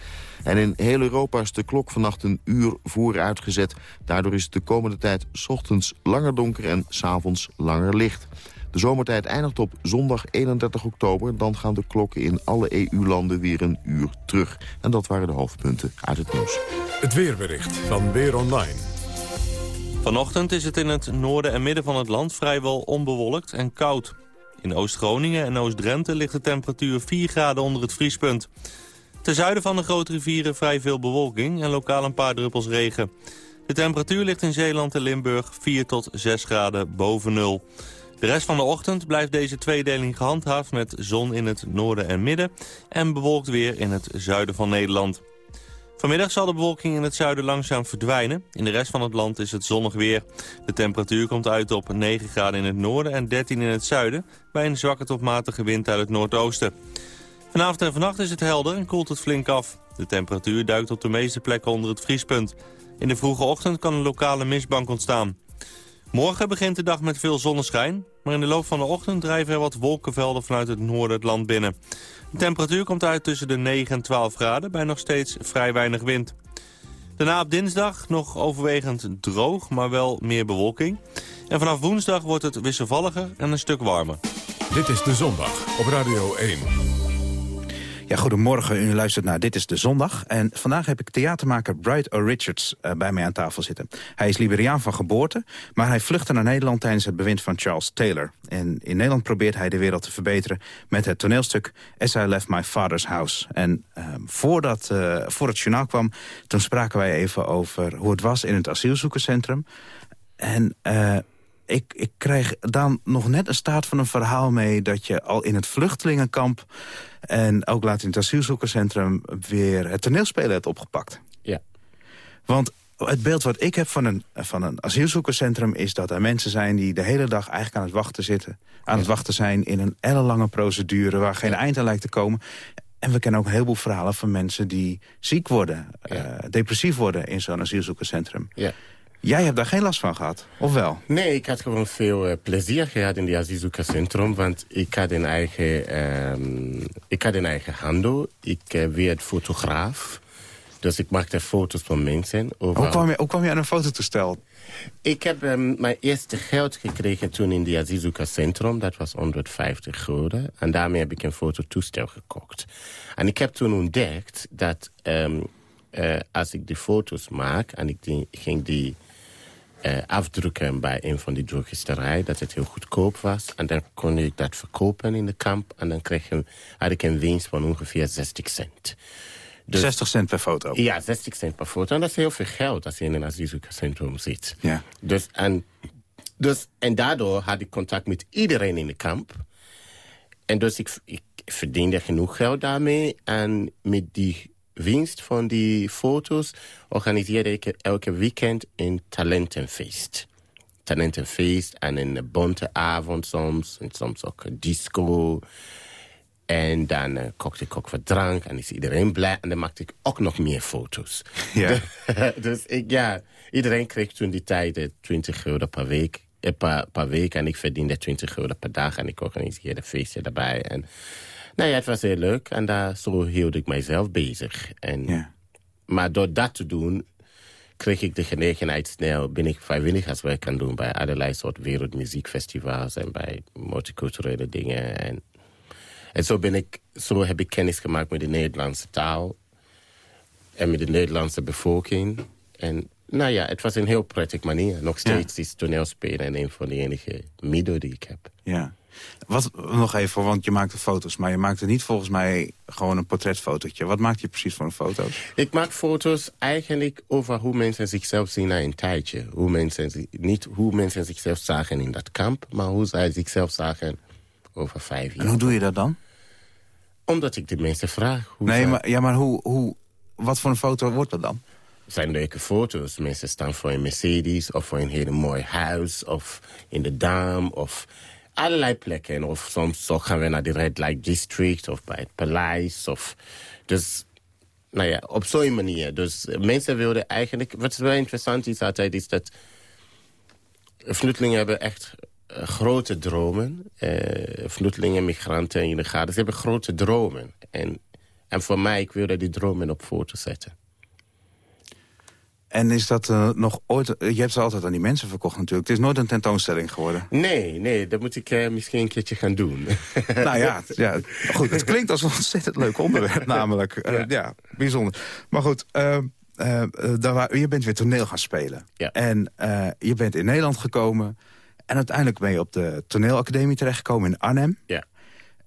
En in heel Europa is de klok vannacht een uur vooruitgezet. Daardoor is het de komende tijd ochtends langer donker en s'avonds langer licht. De zomertijd eindigt op zondag 31 oktober. Dan gaan de klokken in alle EU-landen weer een uur terug. En dat waren de hoofdpunten uit het nieuws. Het weerbericht van Weer Online. Vanochtend is het in het noorden en midden van het land vrijwel onbewolkt en koud. In Oost-Groningen en Oost-Drenthe ligt de temperatuur 4 graden onder het vriespunt. Ten zuiden van de grote rivieren vrij veel bewolking en lokaal een paar druppels regen. De temperatuur ligt in Zeeland en Limburg 4 tot 6 graden boven nul. De rest van de ochtend blijft deze tweedeling gehandhaafd met zon in het noorden en midden... en bewolkt weer in het zuiden van Nederland. Vanmiddag zal de bewolking in het zuiden langzaam verdwijnen. In de rest van het land is het zonnig weer. De temperatuur komt uit op 9 graden in het noorden en 13 in het zuiden... bij een zwakke tot matige wind uit het noordoosten. Vanavond en vannacht is het helder en koelt het flink af. De temperatuur duikt op de meeste plekken onder het vriespunt. In de vroege ochtend kan een lokale mistbank ontstaan. Morgen begint de dag met veel zonneschijn, maar in de loop van de ochtend drijven er wat wolkenvelden vanuit het noorden het land binnen. De temperatuur komt uit tussen de 9 en 12 graden bij nog steeds vrij weinig wind. Daarna op dinsdag nog overwegend droog, maar wel meer bewolking. En vanaf woensdag wordt het wisselvalliger en een stuk warmer. Dit is De Zondag op Radio 1. Ja, goedemorgen. U luistert naar Dit is de Zondag. En vandaag heb ik theatermaker Bright O. Richards uh, bij mij aan tafel zitten. Hij is Liberiaan van geboorte, maar hij vluchtte naar Nederland tijdens het bewind van Charles Taylor. En in Nederland probeert hij de wereld te verbeteren met het toneelstuk As I Left My Father's House. En uh, voordat, uh, voor het journaal kwam, toen spraken wij even over hoe het was in het asielzoekerscentrum. En ik, ik krijg dan nog net een staat van een verhaal mee... dat je al in het vluchtelingenkamp en ook later in het asielzoekerscentrum... weer het toneelspelen hebt opgepakt. Ja. Want het beeld wat ik heb van een, van een asielzoekerscentrum... is dat er mensen zijn die de hele dag eigenlijk aan het wachten zitten. Aan het wachten zijn in een ellenlange procedure... waar geen eind aan lijkt te komen. En we kennen ook een heleboel verhalen van mensen die ziek worden... Uh, depressief worden in zo'n asielzoekerscentrum. Ja. Jij hebt daar geen last van gehad, of wel? Nee, ik had gewoon veel uh, plezier gehad in die asielzoekerscentrum. Want ik had een eigen, um, ik had een eigen handel. Ik uh, werd fotograaf. Dus ik maakte foto's van mensen. Over... Hoe, kwam je, hoe kwam je aan een fototoestel? Ik heb um, mijn eerste geld gekregen toen in die asielzoekerscentrum. Dat was 150 gulden. En daarmee heb ik een fototoestel gekocht. En ik heb toen ontdekt dat um, uh, als ik die foto's maak... en ik die, ging die eh, afdrukken bij een van die drogisterijen. Dat het heel goedkoop was. En dan kon ik dat verkopen in de kamp. En dan kreeg ik, had ik een winst van ongeveer 60 cent. Dus- 60 cent per foto. Ja, 60 cent per foto. En dat is heel veel geld als je in een asielzoekerscentrum zit. Ja. Dus, en, dus, en daardoor had ik contact met iedereen in de kamp. En dus ik, ik verdiende genoeg geld daarmee. En met die winst van die foto's organiseerde ik elke weekend een talentenfeest. Talentenfeest en een bonte avond soms. En soms ook disco. En dan uh, kookte ik ook wat drank en is iedereen blij. En dan maakte ik ook nog meer foto's. Ja. dus ik, ja, iedereen kreeg toen die tijd eh, 20 euro per week. eh, Per, per week en ik verdiende 20 euro per dag. En ik organiseerde feestje daarbij. En, nou ja, het was heel leuk. En daar, zo hield ik mijzelf bezig. En, Ja. Maar door dat te doen kreeg ik de gelegenheid snel... ben ik vrijwilligerswerk gaan doen bij allerlei soort wereldmuziekfestivals... en bij multiculturele dingen. En, en zo, ben ik, zo heb ik kennis gemaakt met de Nederlandse taal... en met de Nederlandse bevolking. En nou ja, het was een heel prettig manier. Nog steeds is toneelspelen een van de enige middelen die ik heb. Ja. Wat, nog even, want je maakte foto's, maar je maakte niet volgens mij gewoon een portretfotootje. Wat maak je precies voor een foto? Ik maak foto's eigenlijk over hoe mensen zichzelf zien na een tijdje. Hoe mensen, niet hoe mensen zichzelf zagen in dat kamp... maar hoe zij zichzelf zagen over vijf En jaar. hoe doe je dat dan? Omdat ik de mensen vraag. Hoe Nee, zij- maar, ja, maar hoe, hoe, wat voor een foto wordt dat dan? Het zijn leuke foto's. Mensen staan voor een Mercedes of voor een hele mooi huis... of in de Dam of allerlei plekken. Of soms zo gaan we naar de Red Light District of bij het paleis. Of, dus nou ja, op zo'n manier. Dus mensen wilden eigenlijk... Wat wel interessant is altijd, is dat... Vluchtelingen hebben echt eh, grote dromen. Eh, vluchtelingen, migranten en illegalen. Ze hebben grote dromen. En, en voor mij, ik wilde die dromen op foto zetten. En is dat eh, nog ooit... Je hebt ze altijd aan die mensen verkocht natuurlijk. Het is nooit een tentoonstelling geworden. Nee, nee, dat moet ik eh, misschien een keertje gaan doen. nou ja, het- ja, goed, het klinkt als een ontzettend leuk onderwerp namelijk. Eh, ja. bijzonder. Maar goed, eh, eh, eh, daar je bent weer toneel gaan spelen. Ja. En eh, je bent in Nederland gekomen. En uiteindelijk ben je op de toneelacademie terechtgekomen in Arnhem. ja,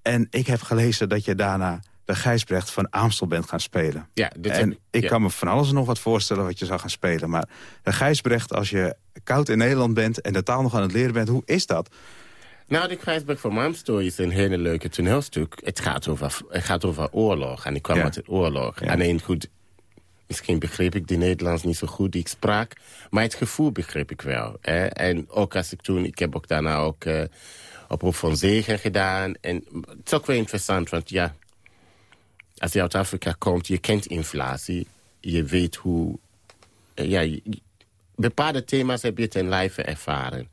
En ik heb gelezen dat je daarna de Gijsbrecht van Amstel bent gaan spelen. ja, en ik ja. kan me van alles en nog wat voorstellen wat je zou gaan spelen. Maar de Gijsbrecht, als je koud in Nederland bent... en de taal nog aan het leren bent, hoe is dat? Nou, de Kruisberg van Maamstoor is een hele leuke toneelstuk. Het gaat over, het gaat over oorlog. En ik kwam Ja. uit de oorlog. Ja. Alleen goed, misschien begreep ik de Nederlands niet zo goed die ik sprak. Maar het gevoel begreep ik wel. Hè? En ook als ik toen, ik heb ook daarna ook eh oproep van zegen gedaan. En het is ook wel interessant, want ja... Als je uit Afrika komt, je kent inflatie. Je weet hoe... eh, ja, je- bepaalde thema's heb je ten lijve ervaren.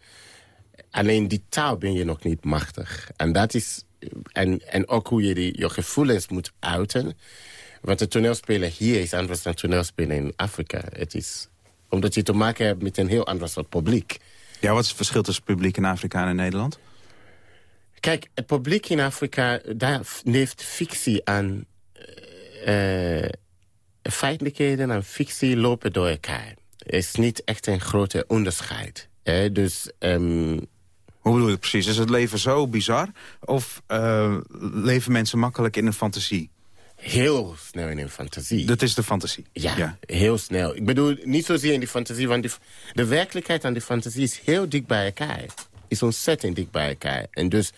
Alleen die taal ben je nog niet machtig. En, dat is, en, en ook hoe je die, je gevoelens moet uiten. Want het toneelspelen hier is anders dan toneelspelen in Afrika. Het is omdat je te maken hebt met een heel ander soort publiek. Ja, wat is het verschil tussen publiek in Afrika en in Nederland? Kijk, het publiek in Afrika, daar leeft fictie aan... eh feitelijkheden en fictie lopen door elkaar. Er is niet echt een grote onderscheid. Hè? Dus... ehm, Hoe bedoel je het precies? Is het leven zo bizar? Of eh, leven mensen makkelijk in een fantasie? heel snel in een fantasie. Dat is de fantasie. Ja, heel snel. Ik bedoel, niet zozeer in die fantasie, want die, de werkelijkheid en de fantasie is heel dik bij elkaar. Is ontzettend dik bij elkaar. En dus,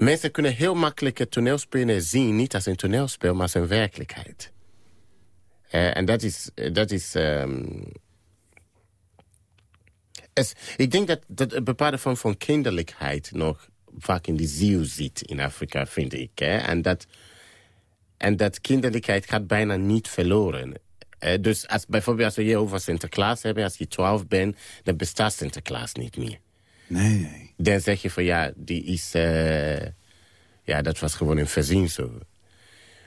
mensen kunnen heel makkelijk het toneelspelen zien, niet als een toneelspel, maar als een werkelijkheid. Eh, en dat is, dat is ehm, ik denk dat, dat een bepaalde vorm van kinderlijkheid nog vaak in de ziel zit in Afrika, vind ik. Hè? En dat... En dat kinderlijkheid gaat bijna niet verloren. Eh, dus als, bijvoorbeeld als we hier over Sinterklaas hebben, als je 12 bent, dan bestaat Sinterklaas niet meer. Nee, nee. Dan zeg je van ja, die is, eh, ja, dat was gewoon een verzinsel.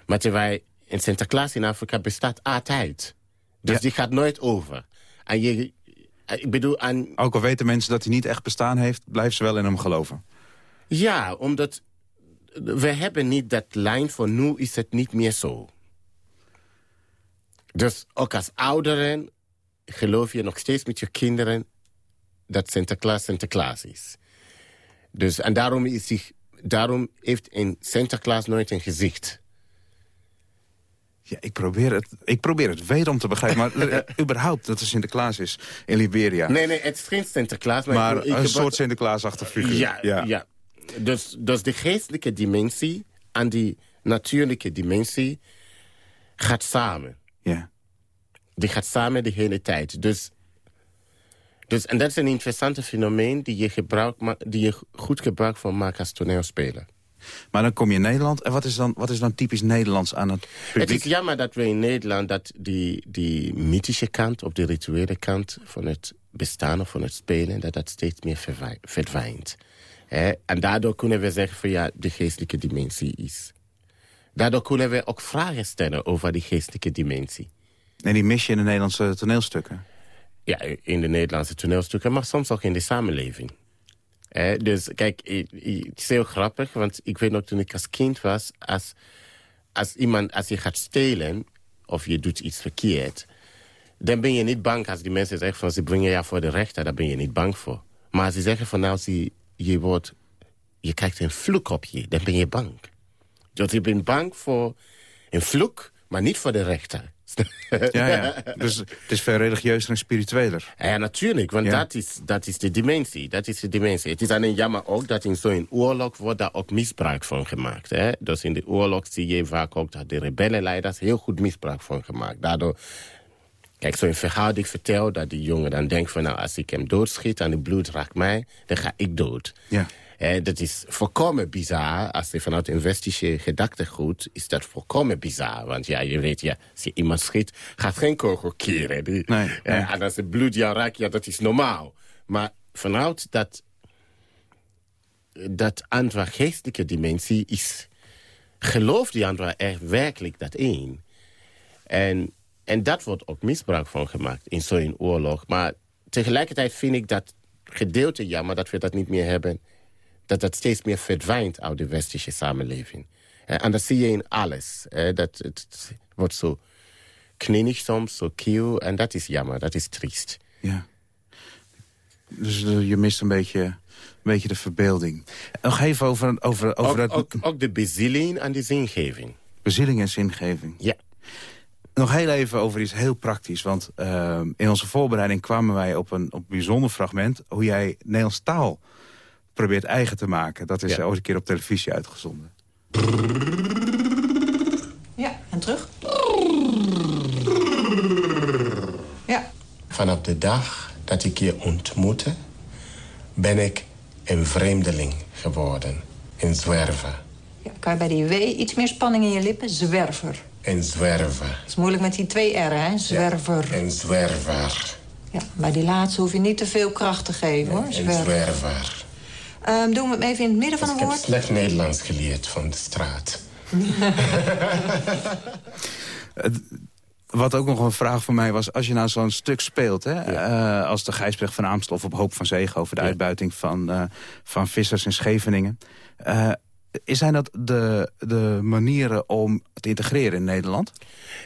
Maar terwijl in Sinterklaas in Afrika bestaat altijd. Dus Ja. die gaat nooit over. En je, eh, ik bedoel, aan, Ook al weten mensen dat hij niet echt bestaan heeft... blijven ze wel in hem geloven. ja, omdat we hebben niet dat lijn van nu is het niet meer zo. Dus ook als ouderen geloof je nog steeds met je kinderen dat Sinterklaas Sinterklaas is. Dus, en daarom, is hij, daarom heeft een Sinterklaas nooit een gezicht. Ja, ik probeer het, ik probeer het wederom te begrijpen. Maar eh, überhaupt dat er Sinterklaas is in Liberia. Nee, nee, het is geen Sinterklaas. Maar, maar ik- ik een soort Sinterklaas-achtige figuur. Ja, ja. Dus, dus de geestelijke dimensie en die natuurlijke dimensie gaat samen. Ja. Die gaat samen de hele tijd. Dus, dus, en dat is een interessante fenomeen die je, gebruik, die je goed gebruik van maakt als toneelspeler. Maar dan kom je in Nederland. En wat is dan, wat is dan typisch Nederlands aan het Het is jammer dat we in Nederland dat die, die mythische kant... of de rituele kant van het bestaan of van het spelen... dat dat steeds meer verdwijnt. En daardoor kunnen we zeggen van ja, de geestelijke dimensie is. Daardoor kunnen we ook vragen stellen over die geestelijke dimensie. En die mis je in de Nederlandse toneelstukken. Ja, in de Nederlandse toneelstukken, maar soms ook in de samenleving. Hè, dus kijk, het is heel grappig, want ik weet nog toen ik als kind was... als, als iemand, als je gaat stelen of je doet iets verkeerd... dan ben je niet bang als die mensen zeggen van ze brengen jou voor de rechter. Daar ben je niet bang voor. Maar als ze zeggen van nou, ze, je, wordt, je krijgt een vloek op je, dan ben je bang. Dus je bent bang voor een vloek, maar niet voor de rechter. Ja, ja. Dus het is veel religieuzer en spiritueler. Ja, natuurlijk, want Ja. dat, is, dat is de dimensie. Dat is de dimensie. Het is alleen jammer ook dat in zo'n oorlog wordt daar ook misbruik van gemaakt. Hè? Dus in de oorlog zie je vaak ook dat de rebellenleiders heel goed misbruik van gemaakt. Daardoor, kijk, zo'n verhaal die ik vertel, dat die jongen dan denkt van nou, als ik hem doodschiet en het bloed raakt mij, dan ga ik dood. Ja. Hè, dat is volkomen bizar. Als je vanuit een westerse gedachtegoed is dat volkomen bizar. Want ja, je weet, ja, als je iemand schiet, gaat geen kogel keren. Die, Nee, nee. En als het bloed jou raakt, ja, dat is normaal. Maar vanuit dat, dat andere geestelijke dimensie is... gelooft die andere echt werkelijk dat één. En, en dat wordt ook misbruik van gemaakt in zo'n oorlog. Maar tegelijkertijd vind ik dat gedeelte jammer dat we dat niet meer hebben. Dat dat steeds meer verdwijnt uit de westerse samenleving. Eh, En dat zie je in alles. Dat het wordt zo knienig soms, zo kiel. En dat is jammer, dat is triest. Ja. Dus eh, je mist een beetje, een beetje de verbeelding. Nog even over, over, over Ook, dat ook, ook de bezieling en de zingeving. bezieling en zingeving. Ja. Nog heel even over iets heel praktisch. Want eh, in onze voorbereiding kwamen wij op een, op een bijzonder fragment... hoe jij Nederlands taal probeert eigen te maken. Dat is Ja. ooit een keer op televisie uitgezonden. Ja, en terug. Ja, Vanaf de dag dat ik je ontmoette, ben ik een vreemdeling geworden. Een zwerver. ja. Kan je bij die W iets meer spanning in je lippen? Zwerver. Een zwerver. Dat is moeilijk met die twee R, hè? Zwerver. Een zwerver. Ja, bij die laatste hoef je niet te veel kracht te geven, hoor. Een Zwerver. Ehm, doen we het even in het midden van Dus een ik heb woord? slecht Nederlands geleerd van de straat. Wat ook nog een vraag van mij was, als je nou zo'n stuk speelt... Hè, eh, als de Gijsbrecht van Aamstel of op Hoop van Zegen... over de Ja. uitbuiting van, eh, van vissers in Scheveningen... eh, zijn dat de, de manieren om te integreren in Nederland?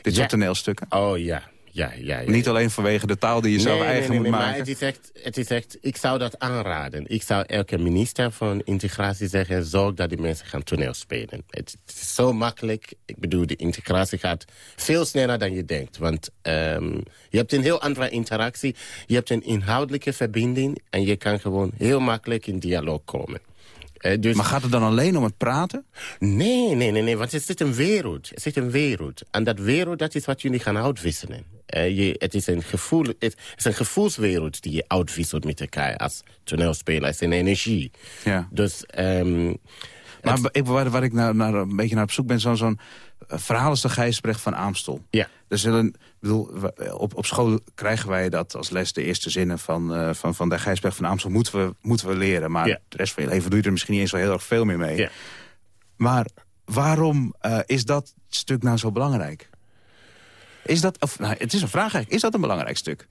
Dit Ja. soort toneelstukken? Oh ja, ja, ja. ja. Niet alleen vanwege de taal die je zelf eigen nee, nee, moet nee, maken. Maar het is, echt, het is echt, ik zou dat aanraden. Ik zou elke minister van integratie zeggen... zorg dat die mensen gaan toneel spelen. Het, het is zo makkelijk. Ik bedoel, de integratie gaat veel sneller dan je denkt. Want ehm, je hebt een heel andere interactie. Je hebt een inhoudelijke verbinding... en je kan gewoon heel makkelijk in dialoog komen. Eh, dus Maar gaat het dan alleen om het praten? Nee, nee, nee, nee, want er zit een wereld. Er zit een wereld. En dat wereld, dat is wat jullie gaan uitwisselen. Eh, je, het, is een gevoel, het is een gevoelswereld die je uitwisselt met elkaar als toneelspeler. Het is een energie. Ja. Dus, ehm, Maar ik, waar, waar ik naar, naar, een beetje naar op zoek ben, zo'n zo'n verhaal is de Gijsbrecht van Aamstel. ja. Er zullen, bedoel, op, op school krijgen wij dat als les de eerste zinnen van, eh, van, van de Gijsbrecht van Aamstel moeten we, moeten we leren. Maar Ja. de rest van je leven doe je er misschien niet eens zo heel erg veel meer mee. Ja. Maar waarom eh, is dat stuk nou zo belangrijk? Is dat, of, nou, het is een vraag eigenlijk. Is dat een belangrijk stuk?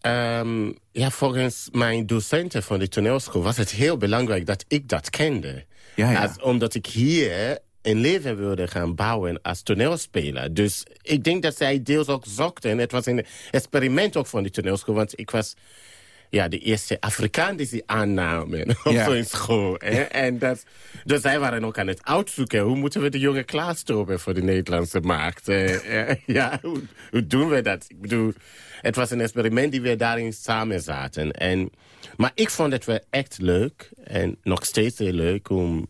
Ehm, ja, volgens mijn docenten van de toneelschool was het heel belangrijk dat ik dat kende. Ja, ja. Als, omdat ik hier een leven wilde gaan bouwen als toneelspeler. Dus ik denk dat zij deels ook zochten. Het was een experiment ook van die toneelschool. Want ik was ja, de eerste Afrikaan die ze aannamen op Ja. zo'n school. Hè? En dat, dus zij waren ook aan het uitzoeken. Hoe moeten we de jongen klaarstomen voor de Nederlandse markt? Eh, eh, ja, hoe, hoe doen we dat? Ik bedoel, het was een experiment die we daarin samen zaten. En, maar ik vond het wel echt leuk. En nog steeds heel leuk om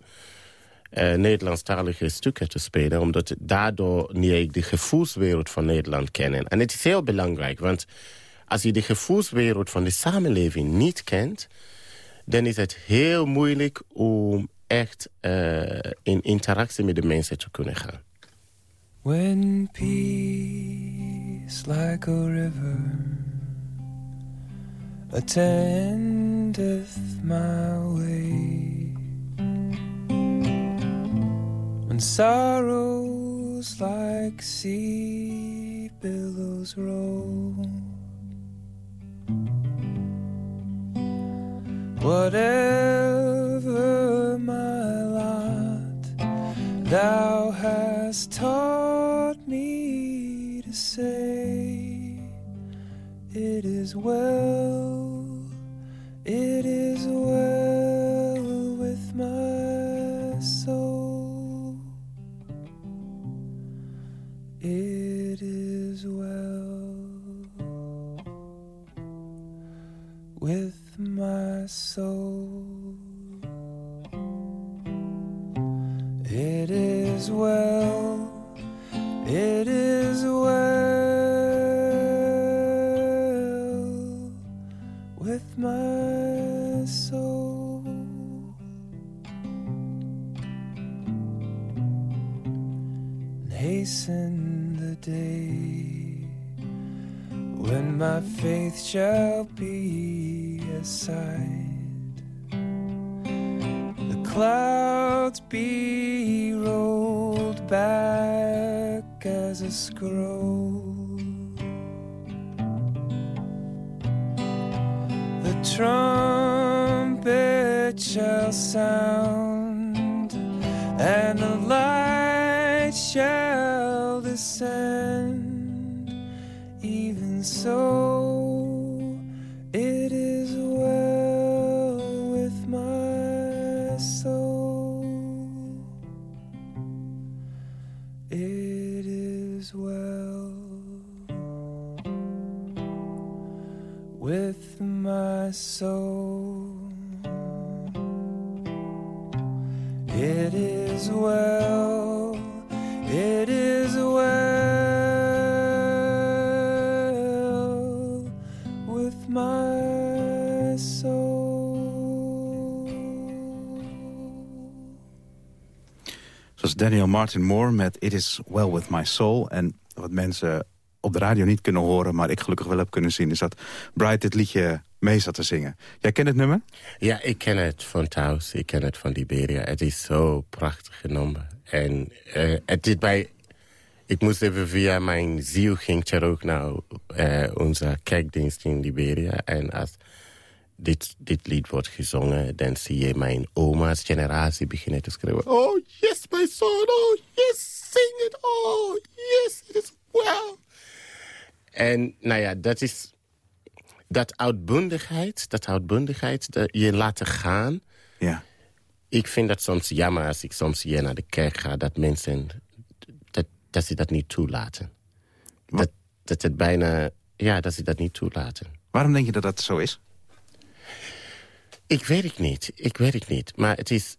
eh Nederlandstalige stukken te spelen. Omdat daardoor leer ik de gevoelswereld van Nederland kennen. En het is heel belangrijk, want als je de gevoelswereld van de samenleving niet kent... dan is het heel moeilijk om echt eh, in interactie met de mensen te kunnen gaan. When peace like a river attendeth my way, when sorrows like sea billows roll, whatever my lot, thou hast taught me to say, It is well, it is well with my with my soul. It is well, it is well with my soul. Hasten the day when my faith shall be a sight the clouds be rolled back as a scroll. The trumpet shall sound, and the light shall so, Daniel Martin Moore met It Is Well With My Soul. En wat mensen op de radio niet kunnen horen... maar ik gelukkig wel heb kunnen zien... is dat Bright dit liedje mee zat te zingen. Jij kent het nummer? Ja, ik ken het van thuis. Ik ken het van Liberia. Het is zo prachtig genomen. En eh, het is bij... Ik moest even via mijn ziel ging terug naar eh, onze kerkdienst in Liberia. En als dit, dit lied wordt gezongen, dan zie je mijn oma's generatie beginnen te schreeuwen. Oh, yes, my son. Oh, yes, sing it. Oh, yes, it is well. En nou ja, dat is dat uitbundigheid, dat uitbundigheid, dat je laten gaan. Ja. Ik vind dat soms jammer als ik soms hier naar de kerk ga... dat mensen dat, dat ze dat niet toelaten. Dat, dat het bijna... Ja, dat ze dat niet toelaten. Waarom denk je dat dat zo is? Ik weet het niet. Ik weet het niet. Maar het is...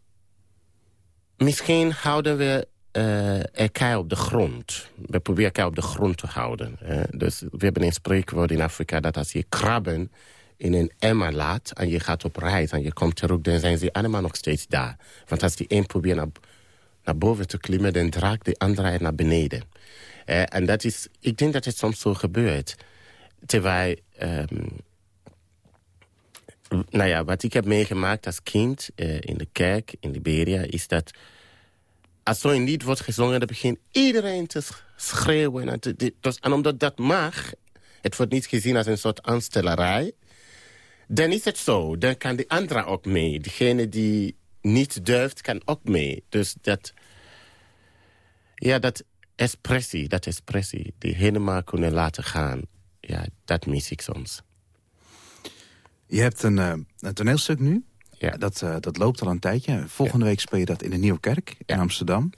Misschien houden we eh elkaar op de grond. We proberen elkaar op de grond te houden. dus we hebben een spreekwoord in Afrika... dat als je krabben in een emmer laat... en je gaat op reis en je komt terug... dan zijn ze allemaal nog steeds daar. Want als die een probeert naar, naar boven te klimmen... dan draagt de andere naar beneden. Eh, en dat is... Ik denk dat het soms zo gebeurt. Terwijl... ehm, nou ja, wat ik heb meegemaakt als kind eh, in de kerk in Liberia... is dat als zo'n lied wordt gezongen... dan begint iedereen te sch- schreeuwen. En, dus- en omdat dat mag... het wordt niet gezien als een soort aanstellerij... dan is het zo. Dan kan de andere ook mee. Degene die niet durft, kan ook mee. Dus dat... Ja, dat expressie, dat expressie, die helemaal kunnen laten gaan... ja, dat mis ik soms. Je hebt een, uh, een toneelstuk nu. Ja. Dat, uh, dat loopt al een tijdje. Volgende week speel je dat in de Nieuwe Kerk in Amsterdam.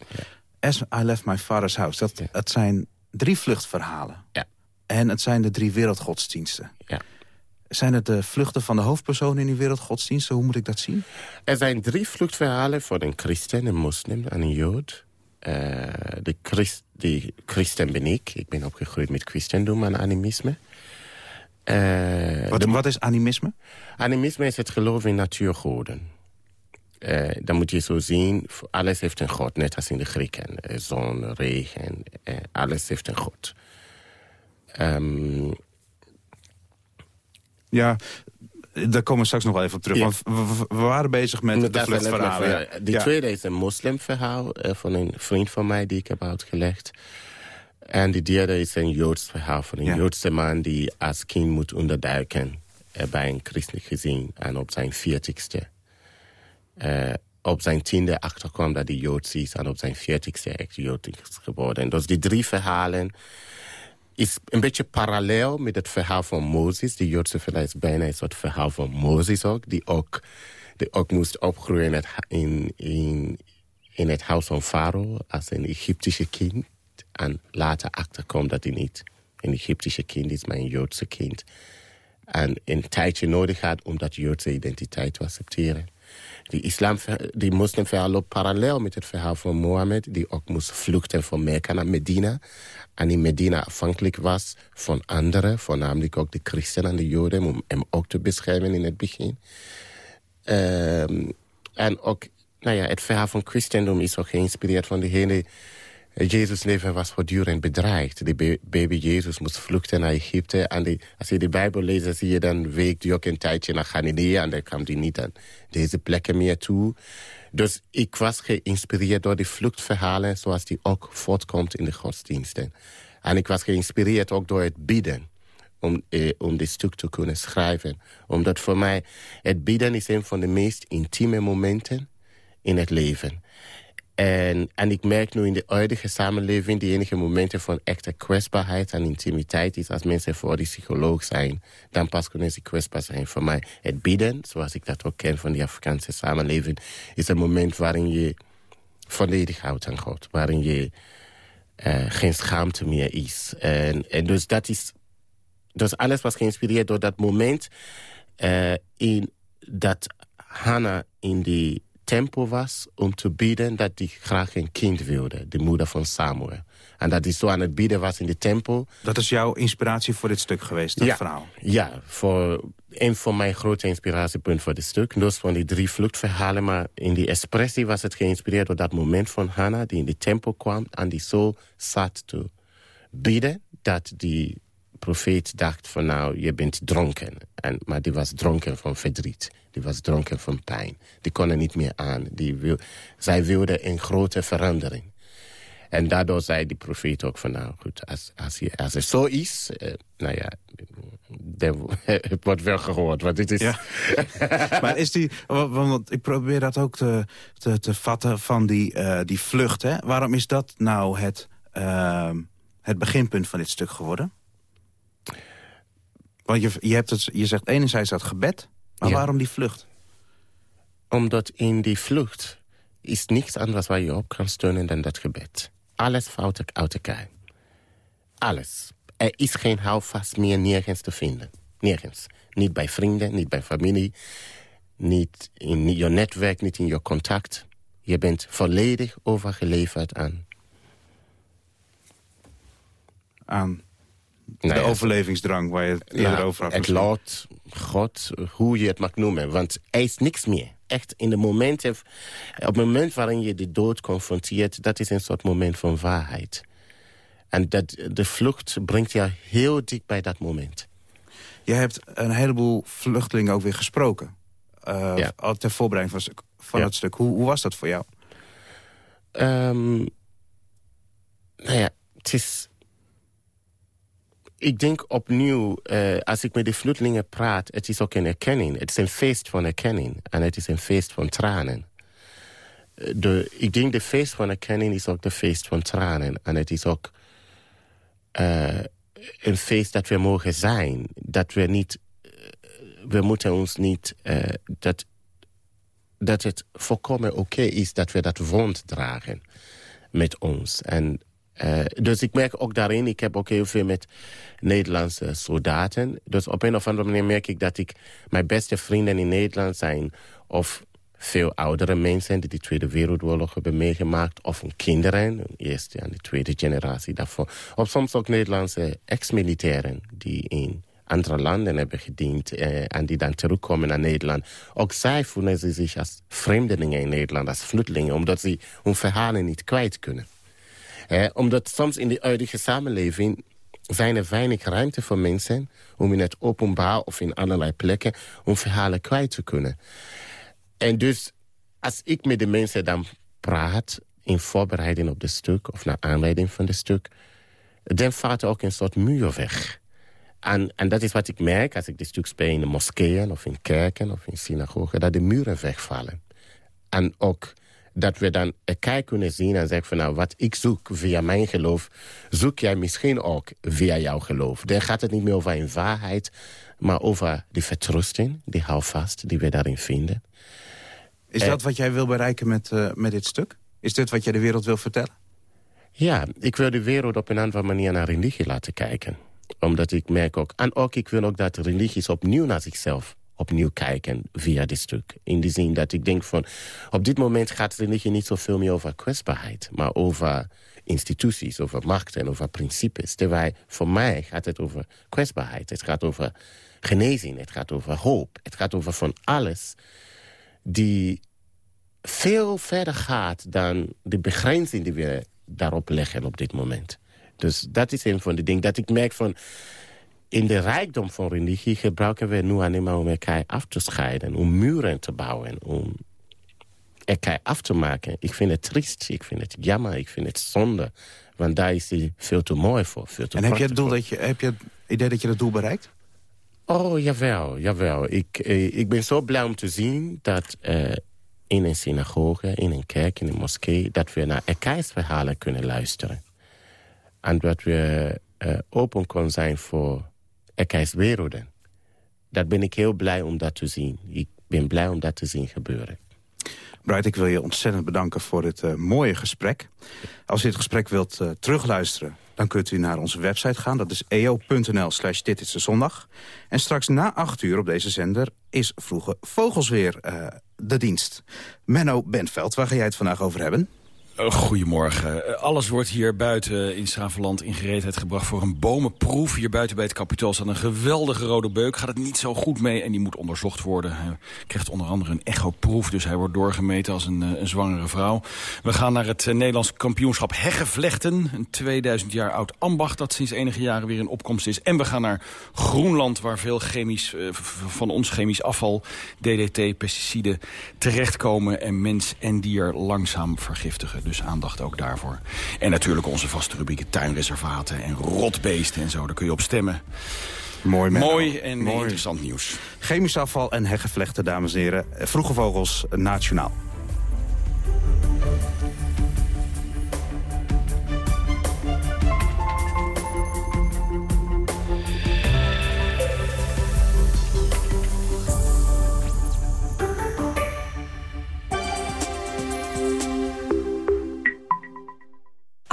As I Left My Father's House. Dat, zijn drie vluchtverhalen. Ja. En het zijn de drie wereldgodsdiensten. Ja. Zijn het de vluchten van de hoofdpersonen in die wereldgodsdiensten? Hoe moet ik dat zien? Er zijn drie vluchtverhalen voor een christen, een moslim en een jood. Uh, de, Christ, de christen ben ik. Ik ben opgegroeid met christendom en animisme. Uh, wat, de, wat, is animisme? Animisme is het geloof in natuurgoden. Uh, dan moet je zo zien, alles heeft een god, net als in de Grieken. zon, regen, alles heeft een god. Um, ja, daar komen we straks nog wel even op terug. Ja. Want we, we, waren bezig met de vluchtverhalen. Ja. tweede is een moslimverhaal uh, van een vriend van mij die ik heb uitgelegd. En die derde is een Joods verhaal van een ja. Joodse man... die als kind moet onderduiken uh, bij een christelijk gezin. En op zijn veertigste... Uh, op zijn tiende achterkwam dat hij Joods is... en op zijn veertigste echt Joods is geworden. Dus die drie verhalen is een beetje parallel met het verhaal van Mozes. De Joodse verhaal is bijna een soort verhaal van Mozes ook... die ook, die ook moest opgroeien in, in, in het huis van Farao als een Egyptische kind... En later achterkomt dat hij niet een Egyptische kind is, maar een Joodse kind. En een tijdje nodig had om dat Joodse identiteit te accepteren. Die, islam, die moslimverhaal loopt parallel met het verhaal van Mohammed... die ook moest vluchten van Mekka naar Medina. En in Medina afhankelijk was van anderen... voornamelijk ook de christenen en de joden... om hem ook te beschermen in het begin. Um, en ook nou ja, het verhaal van christendom is ook geïnspireerd van de hele... Jezus' leven was voortdurend bedreigd. De baby Jezus moest vluchten naar Egypte. En die, als je de Bijbel leest, zie je dan week die ook een tijdje naar Galilea. En dan kwam hij niet aan deze plekken meer toe. Dus ik was geïnspireerd door die vluchtverhalen... zoals die ook voortkomt in de godsdiensten. En ik was geïnspireerd ook door het bidden. Om, eh, om dit stuk te kunnen schrijven. Omdat voor mij het bidden is een van de meest intieme momenten in het leven. En, en ik merk nu in de huidige samenleving... die enige momenten van echte kwetsbaarheid en intimiteit is... als mensen voor die psycholoog zijn, dan pas kunnen ze kwetsbaar zijn. Voor mij het bidden, zoals ik dat ook ken van die Afrikaanse samenleving... is een moment waarin je volledig houdt aan God. Waarin je uh, geen schaamte meer is. En, en dus dat is... Dus alles was geïnspireerd door dat moment... Uh, in dat Hannah in die tempo was om te bidden dat hij graag een kind wilde. De moeder van Samuel. En dat hij zo aan het bidden was in de tempel. Dat is jouw inspiratie voor dit stuk geweest, dat ja, verhaal? Ja, voor, een van mijn grote inspiratiepunten voor dit stuk. Dus van die drie vluchtverhalen. Maar in die expressie was het geïnspireerd door dat moment van Hannah... die in de tempel kwam en die zo zat te bidden... dat die profeet dacht van nou, je bent dronken. En, maar die was dronken van verdriet. Die was dronken van pijn. Die kon er niet meer aan. Die wil, zij wilde een grote verandering. En daardoor zei die profeet ook van nou goed, als, als, je, als het zo is... Uh, nou ja, het wordt wel gehoord. Want dit is... Ja. maar is die... Want ik probeer dat ook te, te, te vatten van die, uh, die vlucht. Hè? Waarom is dat nou het, uh, het beginpunt van dit stuk geworden? Want je, je, hebt het, je zegt enerzijds dat gebed, maar Ja. waarom die vlucht? Omdat in die vlucht is niks anders waar je op kan steunen dan dat gebed. Alles valt uit elkaar. Alles. Er is geen houvast meer nergens te vinden. Nergens. Niet bij vrienden, niet bij familie. Niet in je netwerk, niet in je contact. Je bent volledig overgeleverd aan... Aan Nou de ja, overlevingsdrang waar je het eerder Nou, over had. Het lot, God, hoe je het mag noemen. Want er is niks meer. Echt, in de momenten, op het moment waarin je de dood confronteert... dat is een soort moment van waarheid. En dat, de vlucht brengt jou heel dicht bij dat moment. Je hebt een heleboel vluchtelingen ook weer gesproken. Eh, Ja. al Ter voorbereiding van, van Ja. het stuk. Hoe, hoe was dat voor jou? Ehm, nou ja, het is... Ik denk opnieuw, eh, als ik met de vluchtelingen praat... het is ook een erkenning. Het is een feest van erkenning. En het is een feest van tranen. de, ik denk de feest van erkenning is ook de feest van tranen. En het is ook uh, een feest dat we mogen zijn. Dat we niet... we moeten ons niet... Uh, dat, dat het volkomen oké is dat we dat wond dragen met ons. En uh, dus ik merk ook daarin, ik heb ook heel veel met Nederlandse soldaten. Dus op een of andere manier merk ik dat ik mijn beste vrienden in Nederland zijn... of veel oudere mensen die de Tweede Wereldoorlog hebben meegemaakt... of kinderen, de eerste en de tweede generatie daarvoor. Of soms ook Nederlandse ex-militairen die in andere landen hebben gediend... Eh, en die dan terugkomen naar Nederland. Ook zij voelen zich als vreemdelingen in Nederland, als vluchtelingen... omdat ze hun verhalen niet kwijt kunnen. Omdat soms in de huidige samenleving zijn er weinig ruimte voor mensen... om in het openbaar of in allerlei plekken hun verhalen kwijt te kunnen. En dus als ik met de mensen dan praat... in voorbereiding op de stuk of naar aanleiding van de stuk... dan valt er ook een soort muur weg. En, en dat is wat ik merk als ik dit stuk speel in de moskeeën... of in kerken of in synagogen, dat de muren wegvallen. En ook dat we dan elkaar kunnen zien en zeggen van... nou, wat ik zoek via mijn geloof, zoek jij misschien ook via jouw geloof. Dan gaat het niet meer over een waarheid, maar over die vertrusting, die houvast die we daarin vinden. Is dat wat jij wil bereiken met, uh, met dit stuk? Is dit wat jij de wereld wil vertellen? Ja, ik wil de wereld op een andere manier naar religie laten kijken. Omdat ik merk ook... En ook, ik wil ook dat religies opnieuw naar zichzelf opnieuw kijken via dit stuk. In de zin dat ik denk van... op dit moment gaat religie niet zoveel meer over kwetsbaarheid... maar over instituties, over macht en over principes. Terwijl voor mij gaat het over kwetsbaarheid. Het gaat over genezing, het gaat over hoop. Het gaat over van alles die veel verder gaat dan de begrenzing die we daarop leggen op dit moment. Dus dat is een van de dingen dat ik merk van... in de rijkdom van religie gebruiken we nu alleen maar om elkaar af te scheiden... om muren te bouwen, om elkaar af te maken. Ik vind het triest, ik vind het jammer, ik vind het zonde. Want daar is hij veel te mooi voor, veel te En heb je, het doel dat je, heb je het idee dat je het doel bereikt? Oh, jawel, jawel. Ik, eh, ik ben zo blij om te zien dat uh, in een synagoge, in een kerk, in een moskee... dat we naar elkaars verhalen kunnen luisteren. En dat we uh, open kunnen zijn voor werelden. Dat ben ik heel blij om dat te zien. Ik ben blij om dat te zien gebeuren. Bright, ik wil je ontzettend bedanken voor dit uh, mooie gesprek. Als je het gesprek wilt uh, terugluisteren dan kunt u naar onze website gaan. Dat is eo.nl slash dit is de zondag. En straks na acht uur op deze zender is Vroege Vogels weer uh, de dienst. Menno Bentveld, waar ga jij het vandaag over hebben? Oh, goedemorgen. Eh, alles wordt hier buiten in Schravenland in gereedheid gebracht voor een bomenproef. Hier buiten bij het kapitool staat een geweldige rode beuk. Gaat het niet zo goed mee en die moet onderzocht worden. Hij krijgt onder andere een echoproef, dus hij wordt doorgemeten als een, eh, zwangere vrouw. We gaan naar het uh, Nederlands kampioenschap Heggevlechten. Een 2000 jaar oud ambacht dat sinds enige jaren weer in opkomst is. En we gaan naar Groenland, waar veel chemisch, van ons chemisch afval, DDT, pesticiden, terechtkomen en mens en dier langzaam vergiftigen. Dus aandacht ook daarvoor. En natuurlijk onze vaste rubrieken tuinreservaten en rotbeesten en zo. Daar kun je op stemmen. Mooi, Mooi en Mooi. interessant nieuws. Chemisch afval en heggevlechten, dames en heren. Vroege Vogels, nationaal.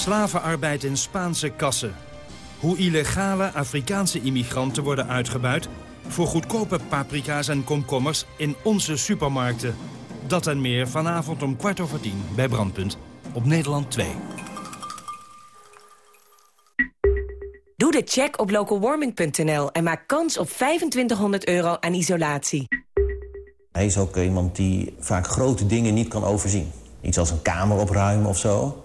slavenarbeid in Spaanse kassen. Hoe illegale Afrikaanse immigranten worden uitgebuit... voor goedkope paprika's en komkommers in onze supermarkten. Dat en meer vanavond om kwart over tien bij Brandpunt op Nederland 2. Doe de check op localwarming.nl en maak kans op 2500 euro aan isolatie. Hij is ook iemand die vaak grote dingen niet kan overzien. iets als een kamer opruimen of zo.